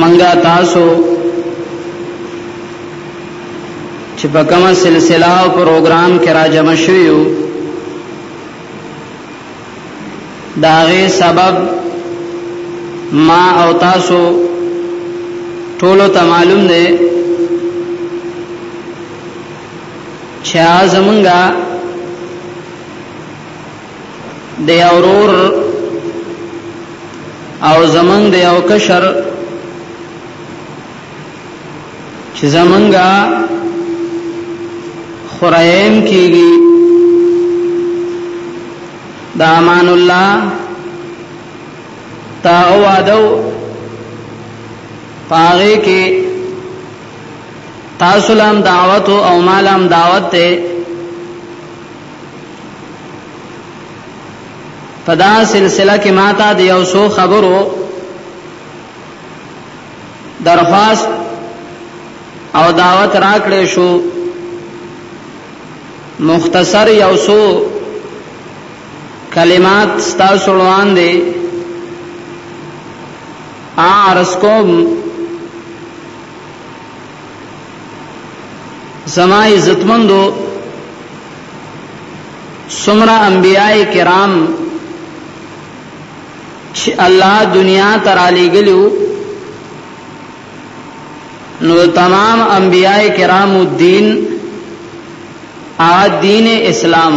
منګه تاسو چې په کومه سلسله او پروګرام کې راجم شویو داغه سبب ما او تاسو ټولو ته معلوم دی چې زمونږه د یو ورور او زمنګ د یو کشر چې زمنګا خرایم کیږي د امان الله تا وادو پاره کې تاسو لام دعوت او مالام دعوت ته په دا سلسله کې ماته د یو څو خبرو درخواست او دعوت راکړې شو مختصر یو څو کلمات ستاسو وړاندې عرض کوم زما عزتمندو سمرا انبیاء کرام چې الله دنیا تر علی ګلو نو تمام انبیاء کرام الدین ا دین اسلام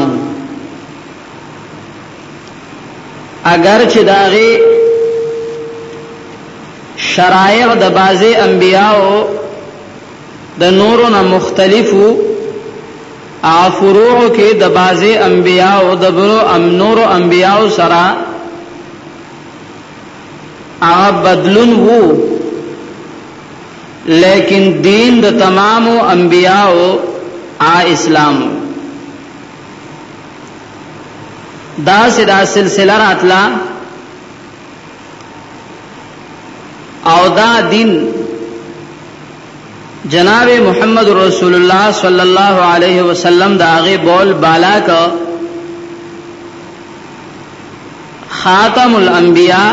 اګر چې د هغې شرایع د بعضې انبیاو د نورو نه مختلف وو او فروعو کې د بعضې انبیاو د برو ام نورو انبیاو سره هغه بدلون وو لیکن دین د تمامو انبیاو آ اسلام وو داسې دا سلسله راتلا او دا دین جناب محمد رسول الله صلی الله علیه وسلم دا غي بول بالا کا خاتم الانبیاء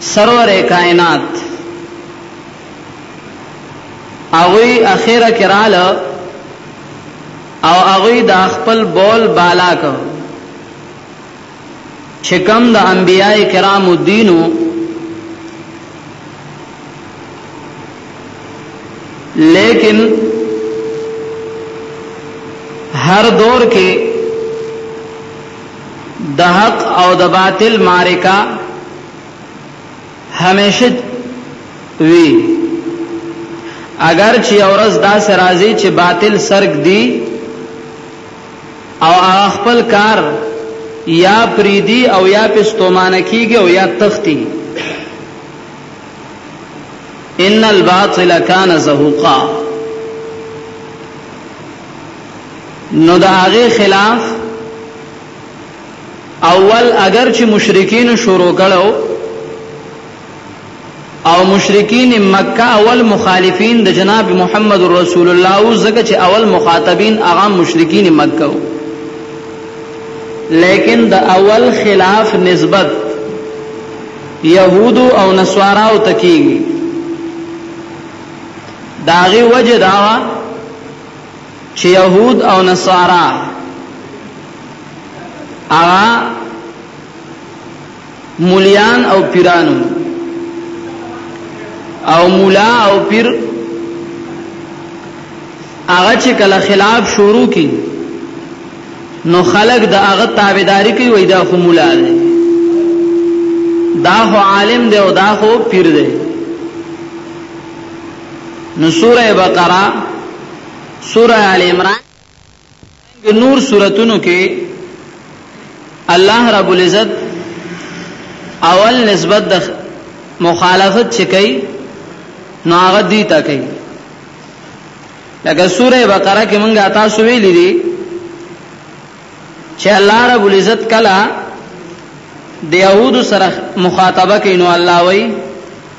سرور کائنات اوی اخیره کراله او هغوی دا خپل بول بالا که چه کوم د انبیاء کرامو دین وو لیکن هر دور کې د حق او د باطل معرکه همیشه وی اگر چې اورز دا سرازي چې باطل سرګ دی او خپل کار یا پریدي او یا پستومانه کیږي او یا تختی ان الباطل کان زهوقا نو دا هغه خلاف اول اګر چې مشرکینو شروع کړو او مشرکین مکه اول مخالفین د جناب محمد رسول الله او زګه چې اول مخاطبین هغه مشرکین مکه وو لیکن د اول خلاف نسبت يهودو او نصاراو تکیږي داغي وجه داوا چې يهود او نصارا هغه مولیان او پیرانو او مولا او پیر هغه چې کله خلاف شروع کی نو خلق د هغه تابعداري کوي وای دا خو مولا دی دا خو عالم دی او دا خو پیر دی نو سوره بقره سوره ال عمران د نور سوراتونو کې الله رب العزت اول نسبت د مخالفت چې کوي نو هغه دی تا کوي لکه سوره بقره کې مونږه تاسو ویلې دي چې الله رب العزت کلا د يهودو سره مخاطبه کوي نو الله وایي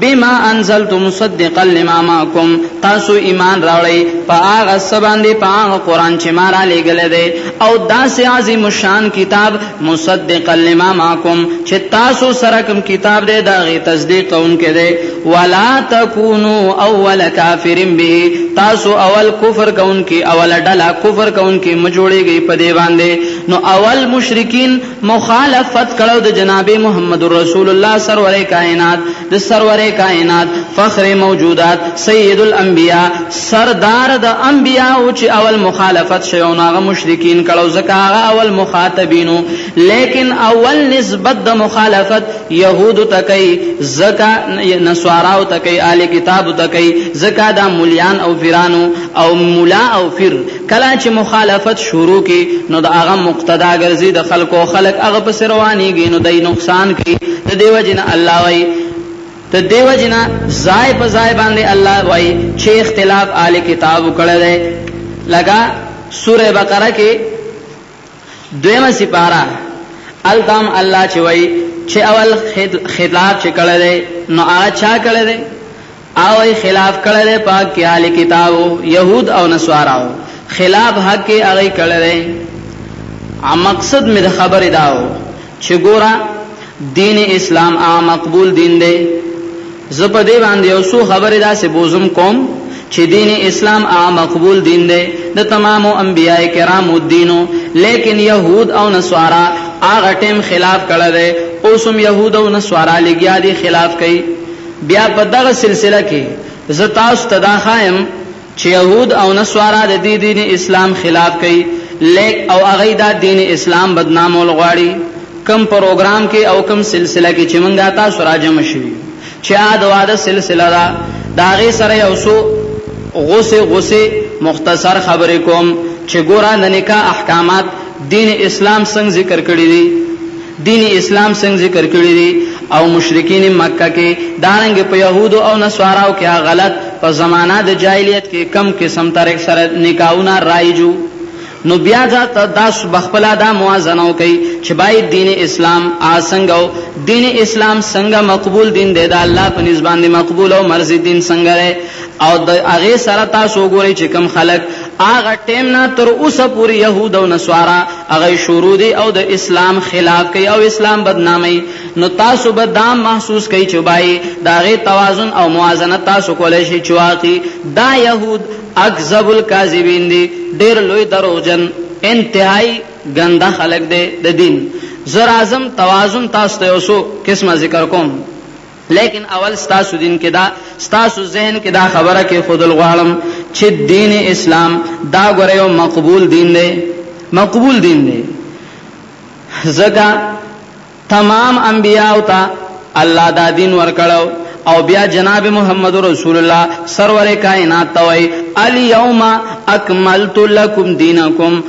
بما انزلتم مصدقا لما معکم تاسو ایمان راوړی په هغه څه باندې په هغه قران چې ما را لېږلی دی او داسې عظیم الشان کتاب مصدقا لما معکم چې تاسو سره کوم کتاب دی د هغې تصدیق کوونکی دی ولا تکونو اول کافر به تاسو اول کفر کوونکی اوله ډله کفر کوونکی مه جوړېږئ په دې باندې نو اول مشرکین مخالفت کړو د جناب محمد رسول الله سرور کائنات د سرور کائنات فخر موجودات سید الانبیاء سردار د انبیاء او چې اول مخالفت شوی او هغه مشرکین کړو ځکه هغه اول مخاطبینو لیکن اول نسبت د مخالفت يهود تکي زکا نسوارا تکي آل کتاب تکي زکا دا مليان او فیرانو او مولا او فیر کله چې مخالفت شروع کړي نو د هغه مقتدا ګرځي د خلکو او خلک هغه پسې روانېږي نو دی نقصان کوي د دې وجې نه الله وايي د دې وجې نه ځای په ځای باندې الله وايي چې اختلاف اهل کتابو کړی دی لکه سوره بقره کې دویمه سپاره هلته هم الله چې وایي چې اول خطاب چې کړی دی نو هغه چا کړی دی او یې خلاف کړی دی په حق کې اهل کتابو یهود او نصاراو خلاف حق کې هغه کړی دی مقصد مې د خبرې داو چه ګوره دین اسلام هغه مقبول دین دی زه په دې باندې یو څو خبرې داسې بوزم کوم چې دین اسلام هغه مقبول دین دی د تمامو انبیاء کرامو دینو لیکن یهود او نصارا هغه ټیم خلاف کړه دی اوس هم یهود او نصارا لګیا دي خلاف کوي بیا په دغه سلسله کې زه تاسو ته دا خایم چې یهود او نصوارا د دې دین اسلام خلاف کوي لیک او هغوی دا دین اسلام بدنامول غواړي کوم پروګرام کې او کوم سلسله کې چې مونږ تاسو راجمع شوي یو چې هغه د واده سلسله ده د هغې سره یو څو غوسې غوسې مختصر خبرې کوم چې ګوره د نکاح احکامات دين اسلام څنګ ذکر کړي دي دين اسلام څنګ ذکر کړي دي او مشرکین مکه کې دارنګ په يهودو او نصاراو کې غلط په زمانہ د جاهلیت کې کم قسم طریق سره نکاحونه رایجو نو بیا دا داس بخپلا دا موازنه کوي چې باید دین اسلام آسنګو دین اسلام څنګه مقبول دین دی دا الله په نسبت باندې مقبول او مرضی دین څنګه دی او د هغې سره تاسو وګورئ چې کوم خلک هغه ټیم نه تر اوسه پورې یهود او نصارا هغه شروع دي او د اسلام خلاف کوي او اسلام بدنامي نو تاسو به دا محسوس کوي چې بای د هغې توازن او موازنه تاسو کولی شئ چې واقعي دا یهود اکذب الکاذبین دي ډېر لوی دروغجن انتهایی ګنده خلک دی د دین زه راځم توازن تاسو ته یو څو قسمه ذکر کوم لیکن اول ستاسو دین کې دا ستاسو ذهن کې دا خبره کې خودل غواړم چې دین اسلام دا غره یو مقبول دین دی مقبول دین دی زګه تمام انبیاء او تا الله دا دین ورکړو او بیا جناب محمد رسول الله سرور کائنات توي الیوم اکملت لکم دینکم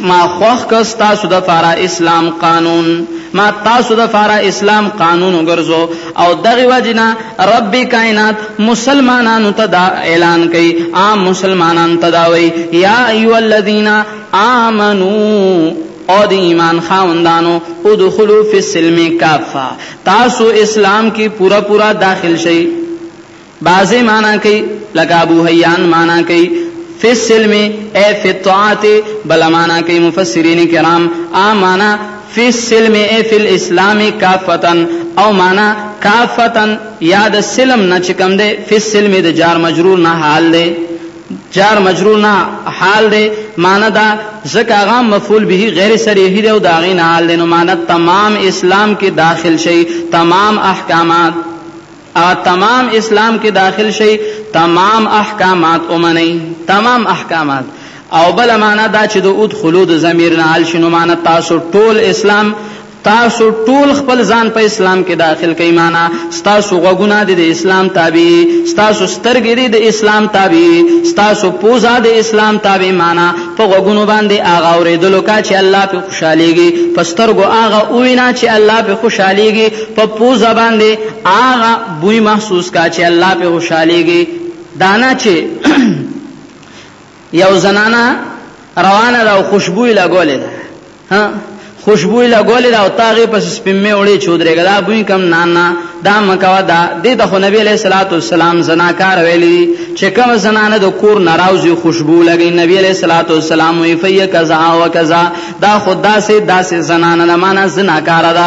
ما خوښ کړ ستاسو دپاره اسلام قانون ما تاسو دپاره اسلام قانون وګرځو او دغه وجنه رب کائنات مسلمانانو ته دا اعلان کوي عام مسلمانان ته دا وایي یا ایو الذین آمنو او د ایمان خاوندانو ادخلوا فی السلم کافه تاسو اسلام کې پورا پورا داخل شئ بعضې معنی کوي لکه ابو حیان معنی کوي فی السلم ای فی الطاعت بل معنی کوي مفسرین کرام ا معنی فی السلم ای فی الاسلام کافتا او معنی کافتا یا د سلم نه چې کوم دی فی السلم د جار مجرور نه حال دی جار مجرور نه حال دی معنی دا ځکه هغه مفعول به غیر صریح دی او دا غي نه حال دی نو معنی تمام اسلام کې داخل شي تمام احکامات ا تمام اسلام کې داخل شئ تمام احکامات ومنئ تمام احکامات او بل معنا دا چې د اود خلود ضمیر نه حل شنو معنا تاسو ټول اسلام تاسو ټول خپل ځان په اسلام کې داخل کئ معنا تاسو غوګونه د اسلام تابع تاسو سترګې د اسلام تابع تاسو پوزا د اسلام تابع معنا په غوګونو باندې آغا اورېدلو کا چې الله په خوشاليږي په سترګو آغا اوینا چې الله په خوشاليږي په پوزه باندې هغه بوی محسوس کا چې الله په خوشاليږي دانا چې یو زنانا روانه ده او خوشبوې لګولې ده ها خوشبوې لګولې ده او تاغه پس سپمه وړي چودريګه دا بوی کم نه نه دا مکوا دا د د نبی له صلوات والسلام زناکار ویلي چې کوم زنانه د کور ناراضي خوشبو لګي نبی له صلوات والسلام وی فیه کذا وکذا دا خدا سي داسې زنانه نه معنا زناکار ده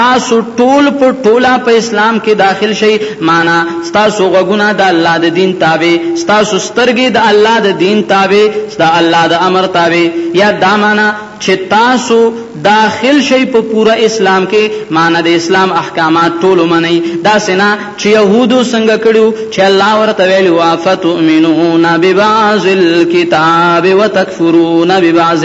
تاسو ټول په ټوله په اسلام کې داخل شئ معنا تاسو غوګونه د الله د دین تابع تاسو سترګې د الله د دین تابع د الله د امر تابع یا دا معنا چې تاسو داخل شئ په پوره اسلام کې معنی د اسلام احکامات ټول منئ دا سنا چې يهودو څنګه کړو چې الله ورته ویل وافتؤمنون ببعض الكتاب وتكفرون ببعض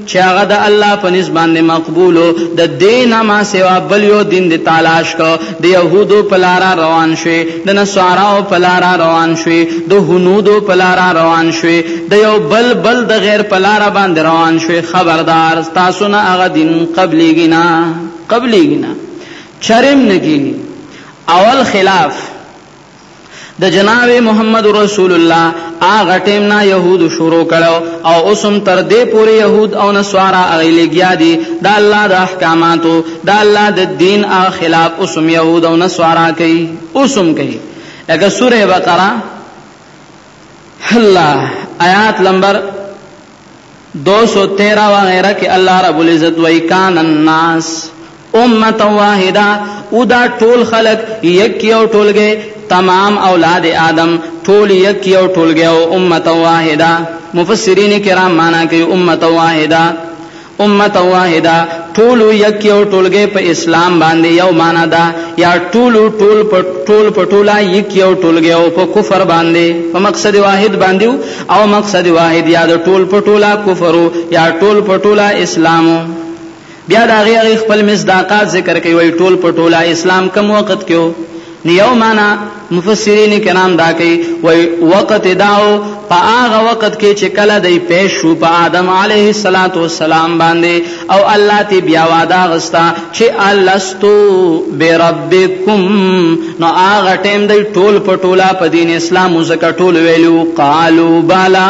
چې هغه د الله په نس باندې مقبول و، د دې نه ما سوا بل یو دین دې تالاش کړ، د یهودو په لاره روان شوې، د نصاراو په لاره روان شوې، د هنودو په لاره روان شوې، د یو بل بل د غیر په لاره باندې روان شوې، خبردار! ستاسو نه هغه دین قبلېږي نه، قبلېږي نه، چرېم نه کېږي، اول خلاف. د جناب محمد رسول الله هغه ټیم نه یهودو شروع کړو او اوس هم تر دې پورې یهود او نصارا هغې لګیا دي د الله د احکاماتو د الله د دین هغه خلاف اوس هم یهود او نصارا کوي اوس هم کوي لکه سوره بقره الله آیات نمبر دو سو تیرہ وغیرہ کې الله رب العزت وایي کان الناس امة واحده او دا ټول خلق یک یو ټولګه تمام اولاد آدم ټول یک یو ټولګه او امة واحده مفسرین کرام معنا کوي امة واحده امة واحده، ټولو یک یو ټولګی په اسلام باندې یو معنی ده یا ټولو ټول په ټول په ټوله یک یو ټولګی او په کفر باندې په مقصد واحد باندې او مقصد واحد یا د ټول په ټوله کفر یا ټول په ټوله اسلام بیا دا غي خپل مصداقات ذکر کوي ټول په ټوله اسلام کم وخت کې نو یو معنا مفسرین کرام دا کوي وای وخت داو په هغه وخت کې چې کله دی پیش شو په آدم علیه الصلاۃ والسلام باندې او الله تی بیا وعده غستا چې الستو بربکم نو هغه ټیم دی ټول پټولا په دین اسلام زکه ټول ویلو قالو بالا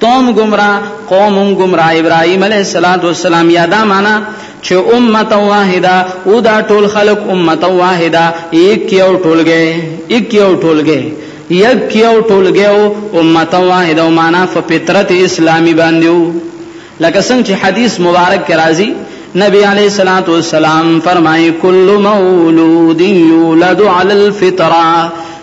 قوم گمراه قوم گمراه ابراهيم عليه السلام یادا معنا چې امته واحده او دا ټول خلق امته واحده یک یو ټولګه یک یو ټولګه یک یو ټولګه او امته واحده معنا په فطرت اسلامي باندې وو لکه څنګه چې حدیث مبارک کې راځي نبی علیہ الصلات والسلام فرمایي کل مولود یولد علی الفطره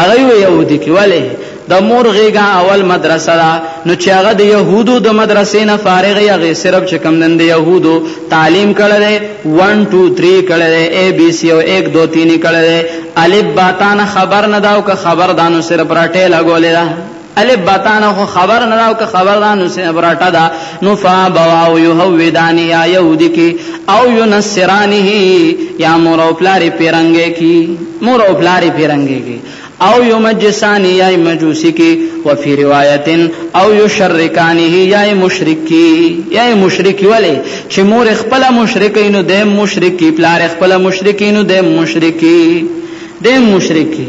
هغه یو یهودي کې ولې د مور غېږه اول مدرسه ده نو چې هغه د یهودو د مدرسې نه فارغ یا غې صرف چې کم نن د یهودو تعلیم کړی دی 1 2 3 کړی دی اے بی سی او 1 2 3 کړی دی الف باتان خبر نه دا او که خبر دانو صرف راټه لګولې ده الف باتانه خو خبر نه راو که خبر را نو سینه براټه دا نو فا بواو یهودانی یا یهودی کی او ینصرانه یا مور او پلار پیرنګی کی مور او پلار پیرنګی کی او یمجسانی یا مجوسی کی وفي روایت او یشرکانه یا مشرکی یا مشرکی ولی چې مور خپل مشرکینو د مشرکی پلار خپل مشرکینو د مشرکی د مشرکی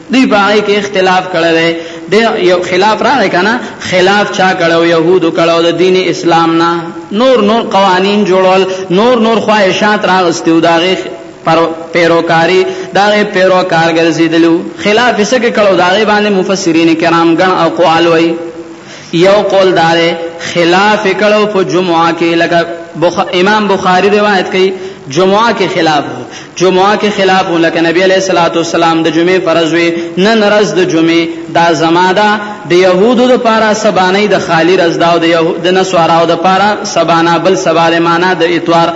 دوی په هغه کې اختلاف کړی دی د یو خلاف راغی کنه خلاف چا کړو يهودو کړو د دین اسلام نه نور نور قوانین جوړول نور نور خواهشات راغستیو داغه پر پیروکاری داغه پیروکار ګرځیدلو خلاف یې څه کړو داغه باندې مفسرین کرام ګڼ اقوال وایي یو قول دا دی خلاف یې کړی و په جمعه کې لکه بخ... امام بخاري روایت کوي جمعه کې خلاف جمعه کې خلاف لکه نبی علیہ الصلوۃ والسلام د جمعې فرض وي نن ورځ د جمعې دا زماده د يهودو د پاره سبانه د خالی رز دا د د نسواراو د پاره سبانه بل سباله معنا د اتوار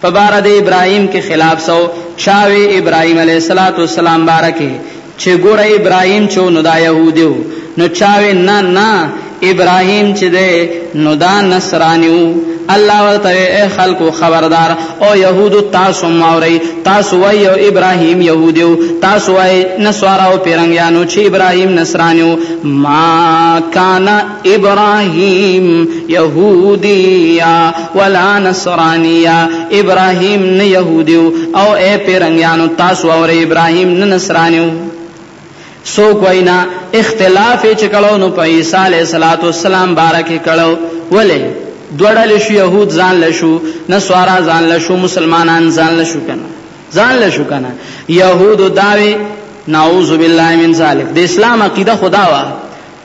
په باره د ابراهیم کې خلاف سو، چا وې ابراهیم علیه الصلوة والسلام باره کې چې ګوره ابراهیم چې و نو دا یهودی و، نو چا وې نه نه ابراهیم چې دی نو دا نصرانی و، الله ورته وې ای خلکو خبردار او یهودو تاسو هم واورئ، تاسو وایئ ابراهیم یهودی و، تاسو وایئ نصارا او پیرنګیانو چې ابراهیم نصرانی و، ما کان. ابراهیم یهودی یا ولا نصرانی یا ابراهیم نه یهودیو او اے پیرنګیانو تاسو او ابراهیم نه نصرانیو سو کوینا اختلاف چې کړو نو په عیسی علیه الصلاۃ والسلام بارک کړو ولې دوړل شو يهود ځان لشو نسوارا ځان لشو مسلمانان ځان لشو کنه ځان لشو کنه يهود داوي نعوذ بالله من ذلک د اسلام عقیده خدا وا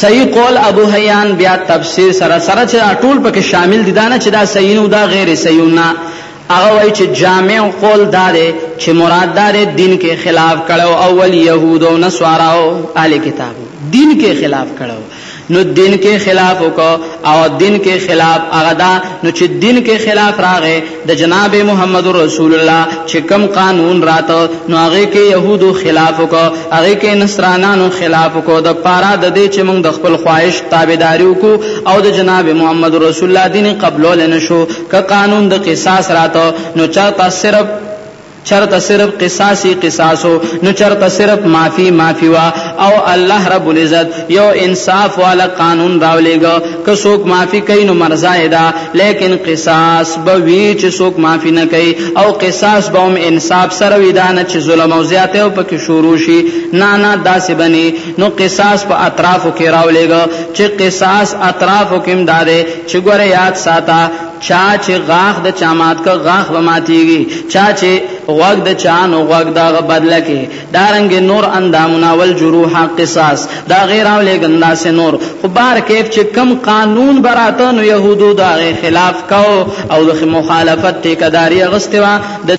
صحیح قول ابو حیان بیا تفسیر سره سره چې دا ټول پکې شامل دي دا نه چې دا صحیح نو دا غیر صحیح نه هغه وایي چې جامع قول دا دی چې مراد دا دی دین کې خلاف کړو اول يهود او نصارا او اهل کتاب دین کې خلاف کړو نو دین کې خلاف وکاو او دین کې خلاف هغه دا نو چې دین کې خلاف راغې د جناب محمد رسول الله چې کم قانون راته نو هغه کې يهودو خلاف کو هغه کې نصرانانو خلاف کو د پارا د دې چې موږ د خپل خواهش تابعداري کو او د جناب محمد رسول الله دین قبول نه شو ک قانون د قصاص راته نو چاته صرف چرته صرف قصاصی قصاصو نو چرته صرف معافی معافی وا او الله رب العزت یو انصاف والا قانون راولېګو که څوک معافی کوي نو مرزای دا لیکن قصاص به وی چې څوک معافی نه کوي او قصاص به هم انصاف سره وی دا نه چې ظلم او زیاته او پکې شروع شي نه نه داسې بني نو قصاص په اطرافو کې راولېګو چې قصاص اطرافو کې هم داده چې ګوره یاد ساته چا چې غاښ د چا مات که غاښ به ماتېږي چا چې غوږ د چا نو غوږ د هغه بدله کې دا رنګ نور اندامونه ول جروح قصاص دا غیر او لګندا سه نور خو بار کیف چې کم قانون براته نو يهودو دا غي خلاف کو او د مخالفت ټیکداري غستوا د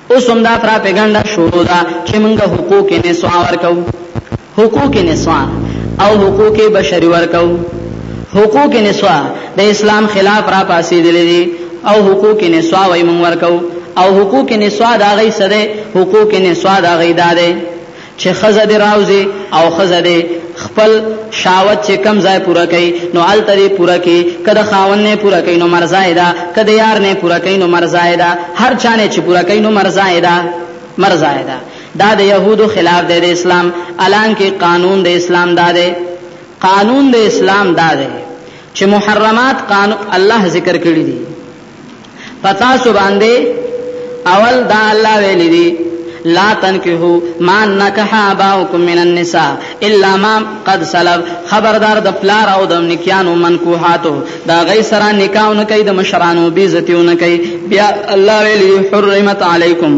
اوس هم دا پراپګنډه شروع ده چې موږ حقوق نسوا ورکوو، حقوق نسوا او حقوق بشري ورکوو. حقوق نسوا د اسلام خلاف راپاڅېدلي دي او حقوق نسوا وایي موږ ورکوو او حقوق نسوا د هغوی څه دی؟ حقوق نسوا د هغوی دا دی چې ښځه دې راوځي او ښځه دې خپل شاوت چې کم ځای پوره کوي نو هلته دې پوره کړي که د خاوند نه پوره کوي نو مرزای ده که د یار نه پوره کوي نو مرزای ده هر چا نه چې پوره کوي نو مرزای ده مرزای ده دا د یهودو خلاف دی د اسلام الان کې قانون د اسلام دا دی قانون د اسلام دا دی چې محرمات قانون الله ذکر کړی دي په تاسو باندې اول دا الله ویلي دي لا تنکحو ما نکح اباؤکم من النساء الا ما قد سلف خبردار د پلار او د نکیانو منکوحاتو دا غي سره نکاح نه کوي د مشرانو بیزتیو نه کوي بیا الله ویلی حرمت علیکم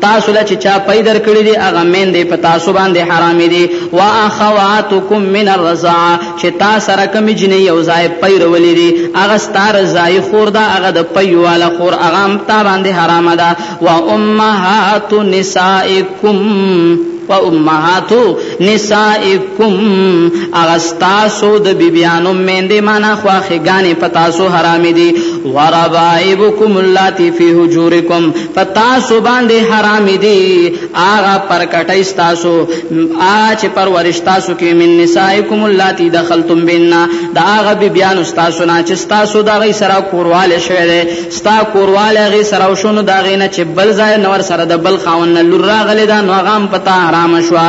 تاسو له چې چا پي درکړي دي هغه میندې په تاسو باندې حرامې دي واخواتکم من الرضاعه چې تا سره کومې جنۍ یو ځای پي رولې دي هغه ستا رضایي خور ده هغه د پي واله خور هغه هم تا باندې حرامه ده و امهات نسائکم و امهات نسائکم هغه ستاسو د بیبیانو میندې معنا خواخې ګانې په تاسو حرامې دي وربائبکم اللاتی فی حجورکم په تاسو باندې حرام دي هغه پرکټۍ ستاسو هغه چې پرورش تاسو کې من نسائکم اللاتی دخلتم بهن د هغه بیبیانو ستاسو نه چې ستاسو د هغې سره کوروالی شوی دی ستا کوروالی هغې سره وشو نو د هغې نه چې بل ځای نه ورسره د بل خاوند نه لور راغلې ده نو هغه هم په تا حرامه شوه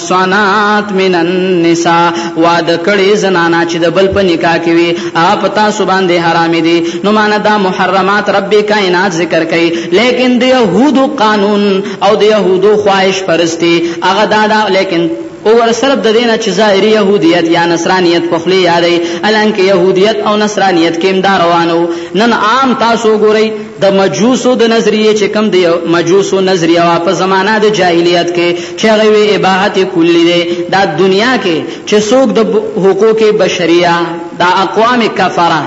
المحصنات من النساء واده کړي زنانا چې د بل په نکاح کې وي اپ تاسو باندې حرام دي نو معنا دا محرمات رب کائنات ذکر کوي لیکن د يهودو قانون او د يهودو خواهش پرستی هغه دا, دا لیکن او ور صرف د دینه چې ظاهري يهودیت یا نصرانیت په خلی یادې الانکه يهودیت او نصرانیت کې امدا روانو نن عام تاسو ګورئ د مجوسو د نظریه چې کم دی مجوسو نظریه وا په زمانہ د جاهلیت کې چې هغه وی اباحت کلی دی دا دنیا کې چې څوک د حقوق بشریه دا اقوام کفره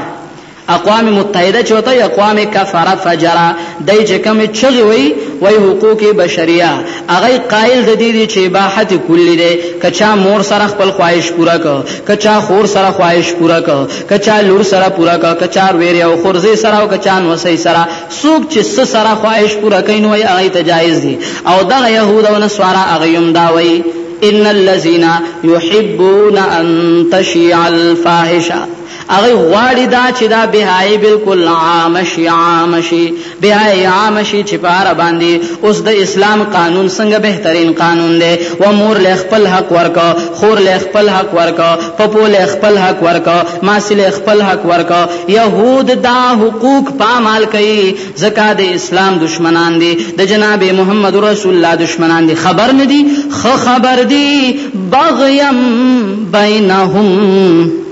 اقوام متحده چې وته اقوام کفره فجره دای چې کم چغي وی وای حقوق بشریه هغه قائل د دې چې اباحت کلی دی کچا مور سره خپل خواهش پورا ک کچا خور سره خواهش پورا ک کچا لور سره پورا کا کچا ویر او خورزه سره او کچا نو سي سره سوق چې س سره خواهش پورا کین وای هغه ته جایز دي او دغه يهود او نصارا هغه یم دا وای ان الذين يحبون ان تشيع الفاحشه هغه غواړي دا چې دا بهای بالکل عام شي عام شي بیا یې عام شي چې په هر باندې اوس د اسلام قانون څنګه بهترین قانون دی و مور له خپل حق ورکا خور له خپل حق ورکا پپو له خپل حق ورکا ماسی له خپل حق ورکا يهود دا حقوق پامال کوي ځکه د اسلام دشمنان دي د جناب محمد رسول الله دشمنان دي خبر نه دي خو خبر دي بغیم بینهم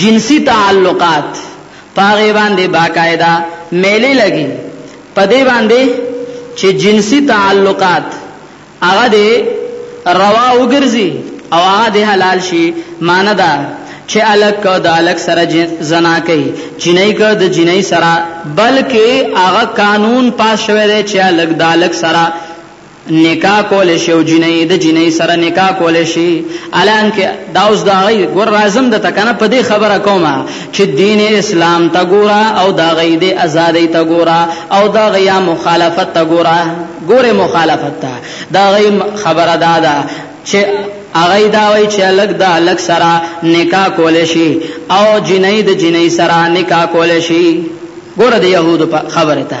جنسي تعلقات په هغې باندې باقاعده میلې لګي په دې باندې چې جنسي تعلقات هغه دې روا وګرځي او هغه دې حلال شي معنی دا چې الک کو د الک سره زنا کوي جنۍ کو د جنۍ سره بلکې هغه قانون پاس شوی دی چې الک د الک سره نکاح کول شي او جنۍ د جنۍ سره نکاح کول شي الان کې دا اوس دا غي ګور راځم د تکنه په دې خبره کومه چې دین اسلام ته ګورا او دا غي د ازادۍ ته ګورا او دا غیا مخالفت ته ګورا ګوره مخالفت ته دا غي خبره دا ده چې هغه دا وای چې الګ دا الګ سره نکاح کول شي او جنۍ د جنۍ سره نکاح کول شي ګوره د يهودو خبره ته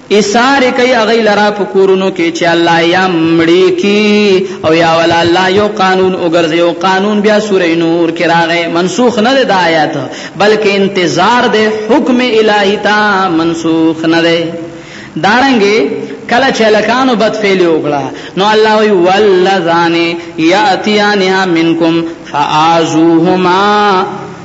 ایسارې کوي هغوی لره په کورونو کې چې الله یا مړي کي او یا ولا الله یو قانون وګرځي او قانون بیا سوره نور کې راغی منسوخ نه دی دا آیات بلکې انتظار دی حکم الهی تا منسوخ نه دی دارنګي کله چې لکانو بد فعل وکړه نو الله وی ولذان یاتیانها منکم فاعذوهما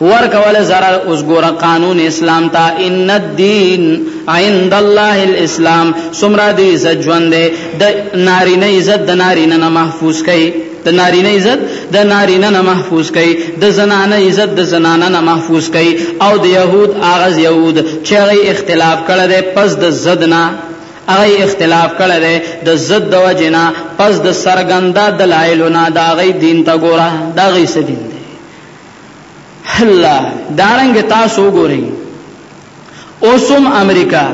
ورکول ضرر اوس ګوره قانون اسلام تا ان الدین عند الله الاسلام سمرا دی عزت ژوند د نارینه عزت د نارینه نه محفوظ کړي د نارینه عزت د نارینه نه محفوظ کړي د زنانه عزت د زنانه نه محفوظ کړي او د يهود اغاز يهود چې اختلاف کړي ده پس د زدنا هغه اختلاف کړي ده د زد د وجنا پس د سرګندا دلایلونه دا غي دین ته ګوره دا غي سدین الله دارنګ تاسو وګورئ اوسم امریکا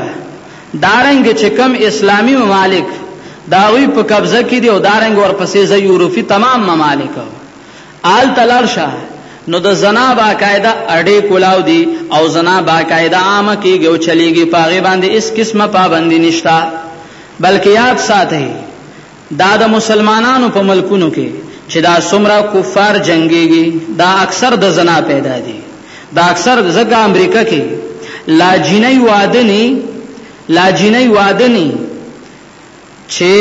دارنګ چې کم اسلامی ممالک داوی په قبضه کې دی او دارنګ ورپسې ز یورپی تمام ممالک آل تلرشه نو د زنا باقاعده اډې کولاو دي او زنا باقاعده عامه کېږي او چلیږي پاغه باندې اس قسمه پابندي نشتا بلکې یاد ساتي دا د مسلمانانو په ملکونو کې چې دا څومره کفار جنګېږي دا اکثر د زنا پیدا دي دا اکثر ځکه امریکا کې لا جینۍ واده ني لا جینۍ واده ني چې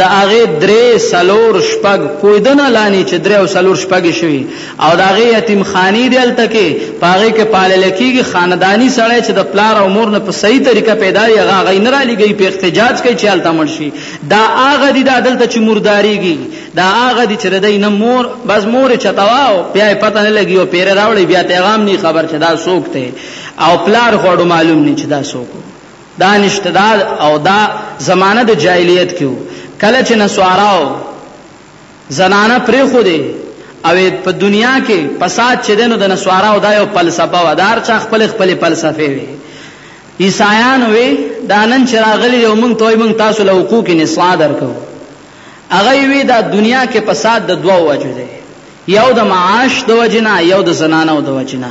د هغه درې سلور شپږ کویدنه لانی چې درې او سلور شپږ شوي او د هغې یتیم خانې دي هلته کې په هغې کې پالل کېږي خانداني سړی چې د پلار او مور نه په صحیح طریقه پیدا وي هغه هغه یې نه رالیږي په احتجاج کوي چې هلته مړ شي دا هغه دي دا دلته چې مردارېږي دا هغه دي چې د دوی نه مور بس مور یې چته واو بیا یې پته نه لګي او پیرې راوړي بیا ته هغه هم نه خبر چې دا څوک دی او پلار خو ډو معلوم نه چې دا څوک دا نشته دا او دا زمانه د جاهلیت کې کله چې نسواراو زنانه پرېښودې او یې په دنیا کې فساد چې دی نو د نسواراو دا یو فلسفه وه، د هر چا خپلې خپلې فلسفې وې. عیسایان وې دا نن چې راغلي دي او موږ ته وایي موږ تاسو له حقوق نسوا درکوو. هغه یې وې دا دنیا کې فساد د دوو وجو دی، یو د معاش د وجې نه، یو د زنانو د وجې نه.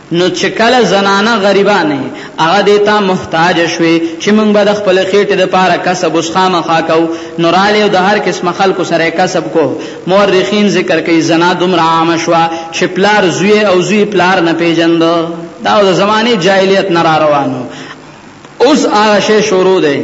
نو چې کله زنانه غریبانې هغه دې ته محتاج شوې چې موږ به د خپل خېټې د پاره کسب اوس خامخا کو نو رالی او د هر قسم خلکو سره کسب کو مورخین ذکر کوي زنا دومره عام شوه چې پلار زوی او زوی پلار نه پیژند دا د زمانه جاهلیت نه را روانو اوس هغه شی شروع دی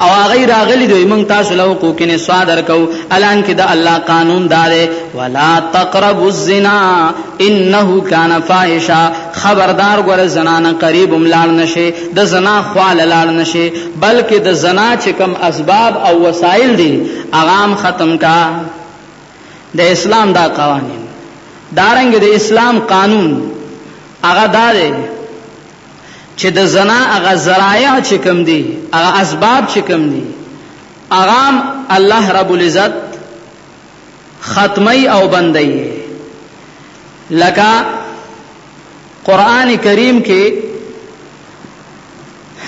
او هغه راغلی دوی مونږ تاسو له حقوق نه صادر کو الان کې د الله قانون دار ولا تقربوا الزنا انه کان فاحشا خبردار ګور زنانه قریب ملال نشي د زنا خوال لال نشي بلکې د زنا چې کم اسباب او وسایل دي اغام ختم کا د اسلام دا قوانين دارنګ د اسلام قانون هغه دا دی چې د زنا هغه ذرایع چې کوم دي هغه اسباب چې کوم دي هغه الله رب العزت ختمي او بندي لکه قران کریم کې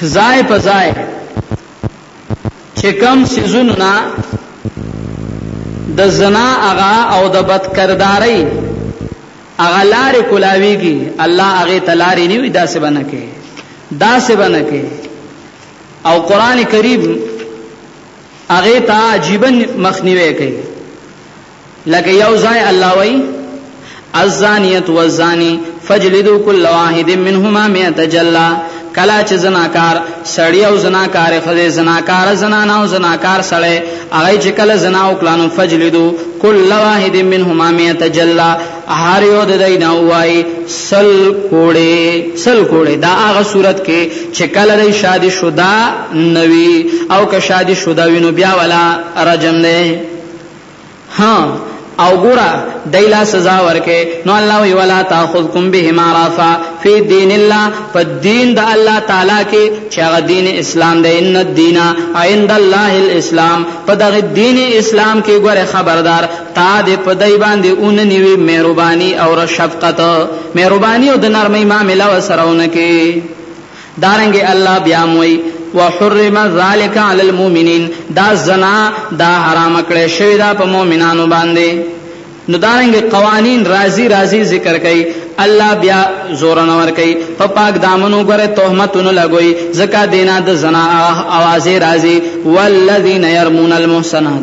ځای په ځای چې کوم سيزونو نه د زنا هغه او د بدکردارۍ هغه لارې کولاویږي الله هغه ته لارې نه وي داسې بنه کې داسې بنه کې او قران کریم هغه ته عجیب مخنیوي کوي لکه یو ځای الله وایي الزانیت والزانی فجلدوا كل واحد منهما 100 جلده کله چې زناکار سړی او زناکارې ښځې، زناکاره زنانه او زناکار سړی، هغوی چې کله زنا وکړه، نو فجلدو کل واحد منهما مئة جلده، هر یو د دوی نه ووایئ سل کوړې، سل کوړې، دا هغه صورت کې چې کله دی شادي شده نه وي او که شادي شده وي نو بیا ولا رجم دی. ها او ګوره دی لا سزا ورکې نو الله وی ولا تاخذکم بهما رافا فی دین الله په دین د الله تعالی کې چې هغه دین اسلام دی ان الدین عند الله الاسلام په دغه دین اسلام کې ګوره خبردار تا دې په دای باندې اون نیوی مهرباني او شفقت مهرباني او د نرمۍ معاملې وسرهونه کې دارنګه الله بیا هم وایي، وحرم ذلک علی المومنین، دا زنا دا حرامه کړی شوې ده په مومنانو باندې. نو دارنګه قوانین راځي راځي ذکر کوي، الله بیا زورنه ورکوي په پاک دامنو ګوره تهمتونه لګوي ځکه دینه د زنا اوازې راځي، والذین یرمون المحصنات.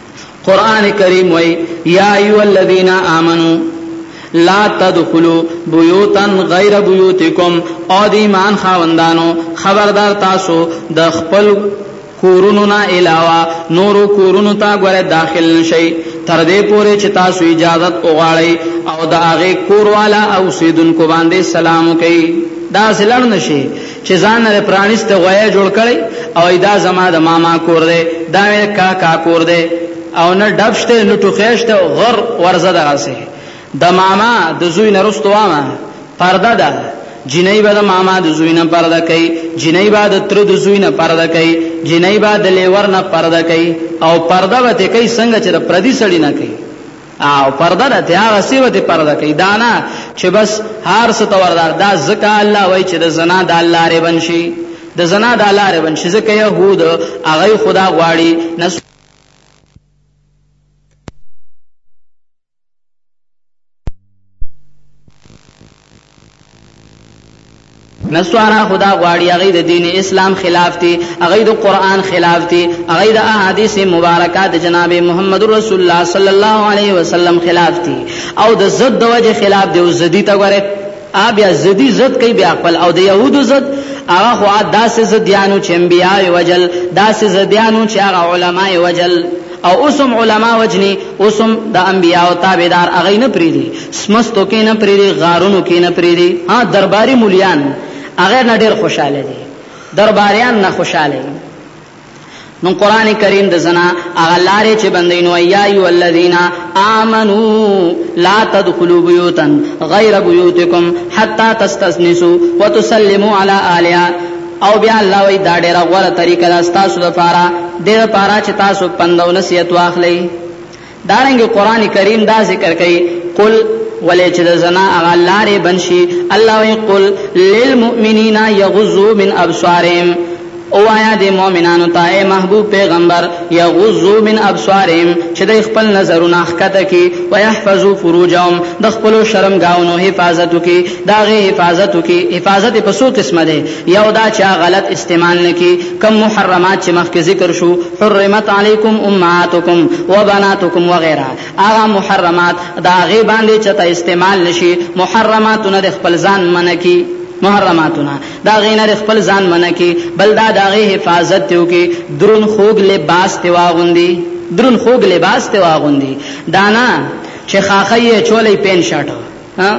قرآن کریم وی یا ایو الذین آمنو لا تدخلو بیوتن غیر بیوتکم او دی ایمان خاوندانو خبردار تاسو د خپل کورونو نه علاوه نورو کورونو ته غره داخل نشئ تر دې پورې چې تاسو اجازه وغواړئ او د هغه کور والا او سیدونکو باندې سلام کوي دا سلام نشي چې ځان نه پرانیسته غویی جوړ کړی او ای دا زما د ماما کور دی دا مې کاکا کور دی او نه ډب شته نه ټوخی شته غر ورزه دغسې د ماما د زوی نه رستو وامه پرده ده جنۍ به د ماما د زوی نه پرده کوي جنۍ به د تر د زوی نه پرده کوي جنۍ به د لیور نه پرده کوي او پرده به ته کوي څنګه چې د پردي سړی نه کوي او پرده ده ته هغه سیوه ته پرده کوي دا نه چې بس هر څه ته وردا دا ځکه الله وای چې د زنا د الله ری بنشي د زنا د الله ری بنشي ځکه يهود هغه خدا غواړي نس نسوارا خدا غواړي هغه د دین اسلام خلاف دي هغه د قران خلاف دي هغه د احادیث مبارکات جناب محمد رسول الله صلی الله علیه وسلم خلاف دي او د زد د وجه خلاف دي او زدی ته غره ا بیا زدی زد کوي بیا خپل او د يهودو زد هغه خو داسې زديانو چې انبيای وجل داسې زديانو چې هغه علماي وجل او اوس هم علما وجني اوس هم د انبیاء او تابعدار هغه نه پریدي سمستو کې نه پریدي غارونو کې نه پریدي ها درباري مليان هغه نه ډېر خوشاله دي درباریان نه خوشاله دي نو قران کریم د زنا هغه لارې چې بندینو ایا ایو الذین آمنو لا تدخلوا بیوتا غیر بیوتکم حتا تستسنسوا وتسلموا علی اهلها او بیا الله وایي، دا ډېره غوره طریقه ده ستاسو لپاره، دې لپاره چې تاسو پند او نصیحت واخلئ. دارنګه قرآن کریم دا ذکر کوي، قل، ولې چې د زنا هغه لارې بند شي، الله وایي، قل، للمؤمنین یغضوا من ابصارهم، ووایه دې مؤمنانو ته ای محبوب پیغمبر، یغضوا من ابصارهم، چې دوی خپل نظرونه ښکته کړي، ویحفظوا فروجهم، د خپلو شرمګاهونو حفاظت وکړي. دا غي حفاظت کی حفاظت په سو قسمه ده یو دا چې غلط استعمال نه کی کم محرمات چې مخکې ذکر شو حرمت علیکم امهاتکم وبناتکم وغیرہ هغه محرمات دا غي باندې چې ته استعمال نشي محرماتونه د خپل ځان منکی محرماتونه دا غینر خپل ځان منکی بل دا دغه حفاظت دیو کی درون خوګ لباس ته واغوندي درون خوګ لباس ته واغوندي دانا چې خاخې چولې پین شټ ها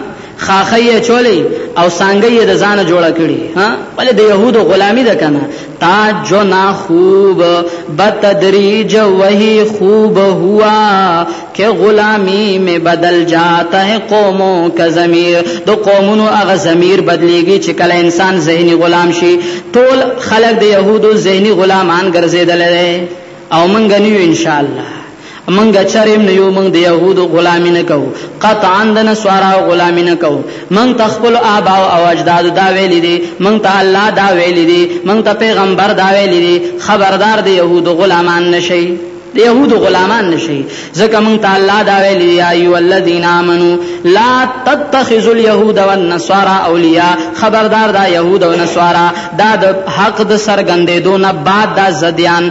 خاخه یې چولې او څنګه یې د ځانه جوړ کړي ها ولې د يهودو غلامي ده کنه تا جو نا خوب بتدریج وہی خوب ہوا کہ غلامی میں بدل جاتا ہے قوموں کا ضمیر دو قومونو هغه ضمیر بدلیږي چې کله انسان ذهني غلام شي ټول خلک د يهودو ذهني غلامان ګرځیدل او مونږ نیو ان شاء الله منګه چریم نه یو منګ د يهودو غلامی نه کو قطعا د نسوارا غلامی نه کو منګ تخپل آبا او اجداد دا ویل دي منګ ته الله دا ویل دي منګ ته پیغمبر دا ویل دي خبردار د يهودو غلامان نشي د يهودو غلامان نشي ځکه مونږ ته الله دا ویل یا ایو الذین آمنو لا تتخذوا اليهود والنصارى اولیاء خبردار دا يهود او نصارا دا د حق د سرګندې دون بعد دا زديان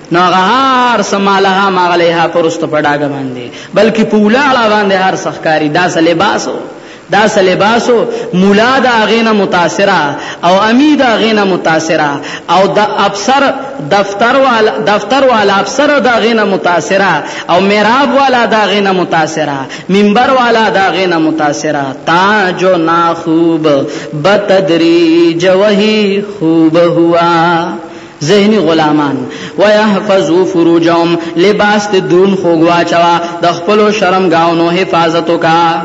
نو هغه هر څه مالها ماغلیها په رستو په ډاګه باندې بلکې په ولاړه باندې هر څه ښکاري دا څه لباسو دا څه لباسو مولا د هغې نه متاثره او امي د هغې نه متاثره او د افسر دفتر والا دفتر والا افسر د هغې نه متاثره او محراب والا د هغې نه متاثره منبر والا د هغې نه متاثره تاج و ناخوب بتدریج وهی خوب هوا ذهني غلامان ويحفظو فروجهم لباس ته درون خوګواچوا د خپل شرم گاونو حفاظت وکا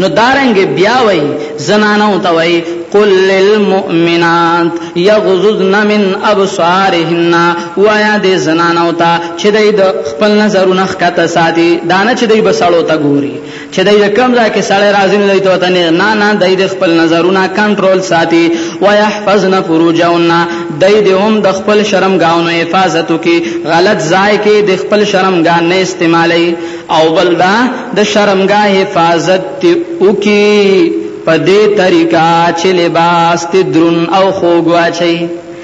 نو دارنګ بیا وای زنانو ته وای قل للمؤمنات یغضضن من ابصارهن وایا د زنانو ته چې د خپل نظرونه ښکته ساتي دانه چې د بسړو ته ګوري چې دای د کم ځای کې سړی راځي نو دای ته وته نه نه دای د خپل نظرونه کنټرول ساتي و يحفظن فروجهن دای د هم د خپل شرمګاونو حفاظت کوي غلط ځای کې د خپل شرمګا نه استعمالي او بل دا د شرمګا حفاظت کوي په دې طریقه چې لباس ته درون او خوګواچي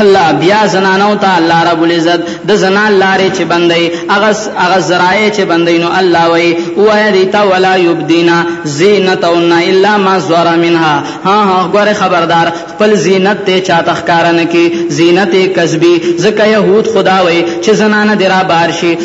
الله بیا زنانو ته الله رب العزت د زنا لارې چې بندي هغه هغه زرای چې بندي نو الله وای وای دی تا ولا یبدینا زینتون الا ما زور منها ها ها غره خبردار خپل زینت ته چا تخکارن کی زینت کسبی زکه یهود خدا وای چې زنانه درا بار شي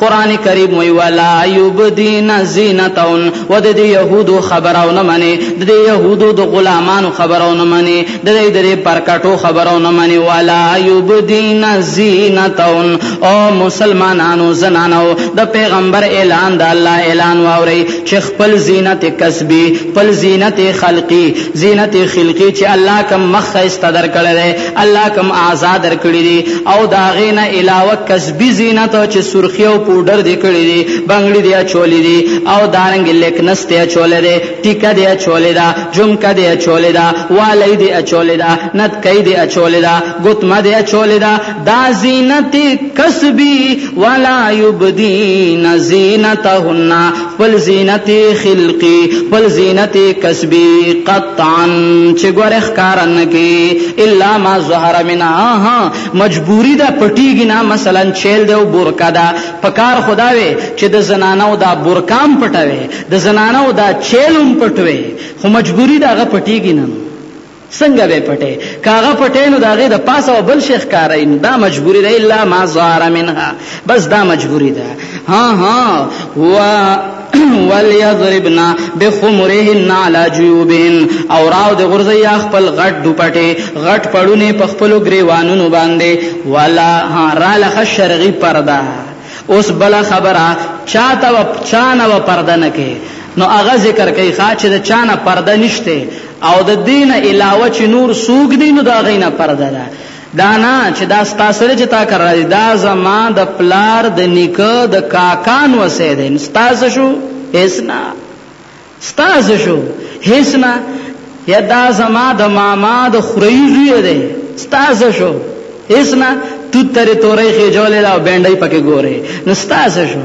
قران کریم وی ولا یبدین زینتون و د یهودو خبرونه منی د یهودو د غلامانو خبرونه منی د دې پرکټو خبرونه منی ولا یبدین زینتون او مسلمانانو زنانو د پیغمبر اعلان د الله اعلان واوري چې خپل زینت کسبی خپل زینت خلقی زینت خلقی چې الله کوم مخ استدر کړی الله کوم اعضا درکړي دي او دا غینه علاوه کسبی زینت چې سرخی او پودر دې کړي دي بنگړي دې چولې دي او دارنګ لیکنس دې چولې دي ټیکه دې چولې دا جمکه دې چولې دا والې دې چولې دا نت کای دې چولې دا ګوتما دې چولې دا دا زینت کسبی ولا یبدین زینتهن خپل زینت خلقی خپل زینت کسبی قطعا چې ګوره ښکارن کې الا ما ظهر منها ها مجبوری دا پټیږي نه مثلا چیل دی او برکا دا پکار خداوي چې د زنانو دا برکام پټوي د زنانو دا چیلوم پټوي خو مجبوری دا غ پټیږي نه څنګه به پټه کاغه پټه نو داغه د پاسه او بل شیخ کارای نو دا مجبوری ده الا ما زار منها بس دا مجبوری ده ها ها و وليضربنا بخمرهن على جيوبهن او راو د غرزي خپل غټ دوپټه غټ پړونه په خپل گریوانونو باندې ولا ها را لخ شرغي پرده اوس بل خبره چاته و چانه و پرده نه کې نو هغه ذکر کوي خاص چې چانه پرده نشته او د دې نه علاوه چې نور څوک دي نو د هغوی نه پرده ده دا نه چې دا ستا سره چې تا کر راځي دا زما د پلار د نیکه د کاکا نوسی دی ستا څه شو هېڅ نه ستا څه شو هېڅ نه یا دا زما د ماما د خورۍ زوی دی ستا څه شو هېڅ نه تو ترې تورې خېجولې ده او بینډۍ پکې ګورې نو ستا څه شو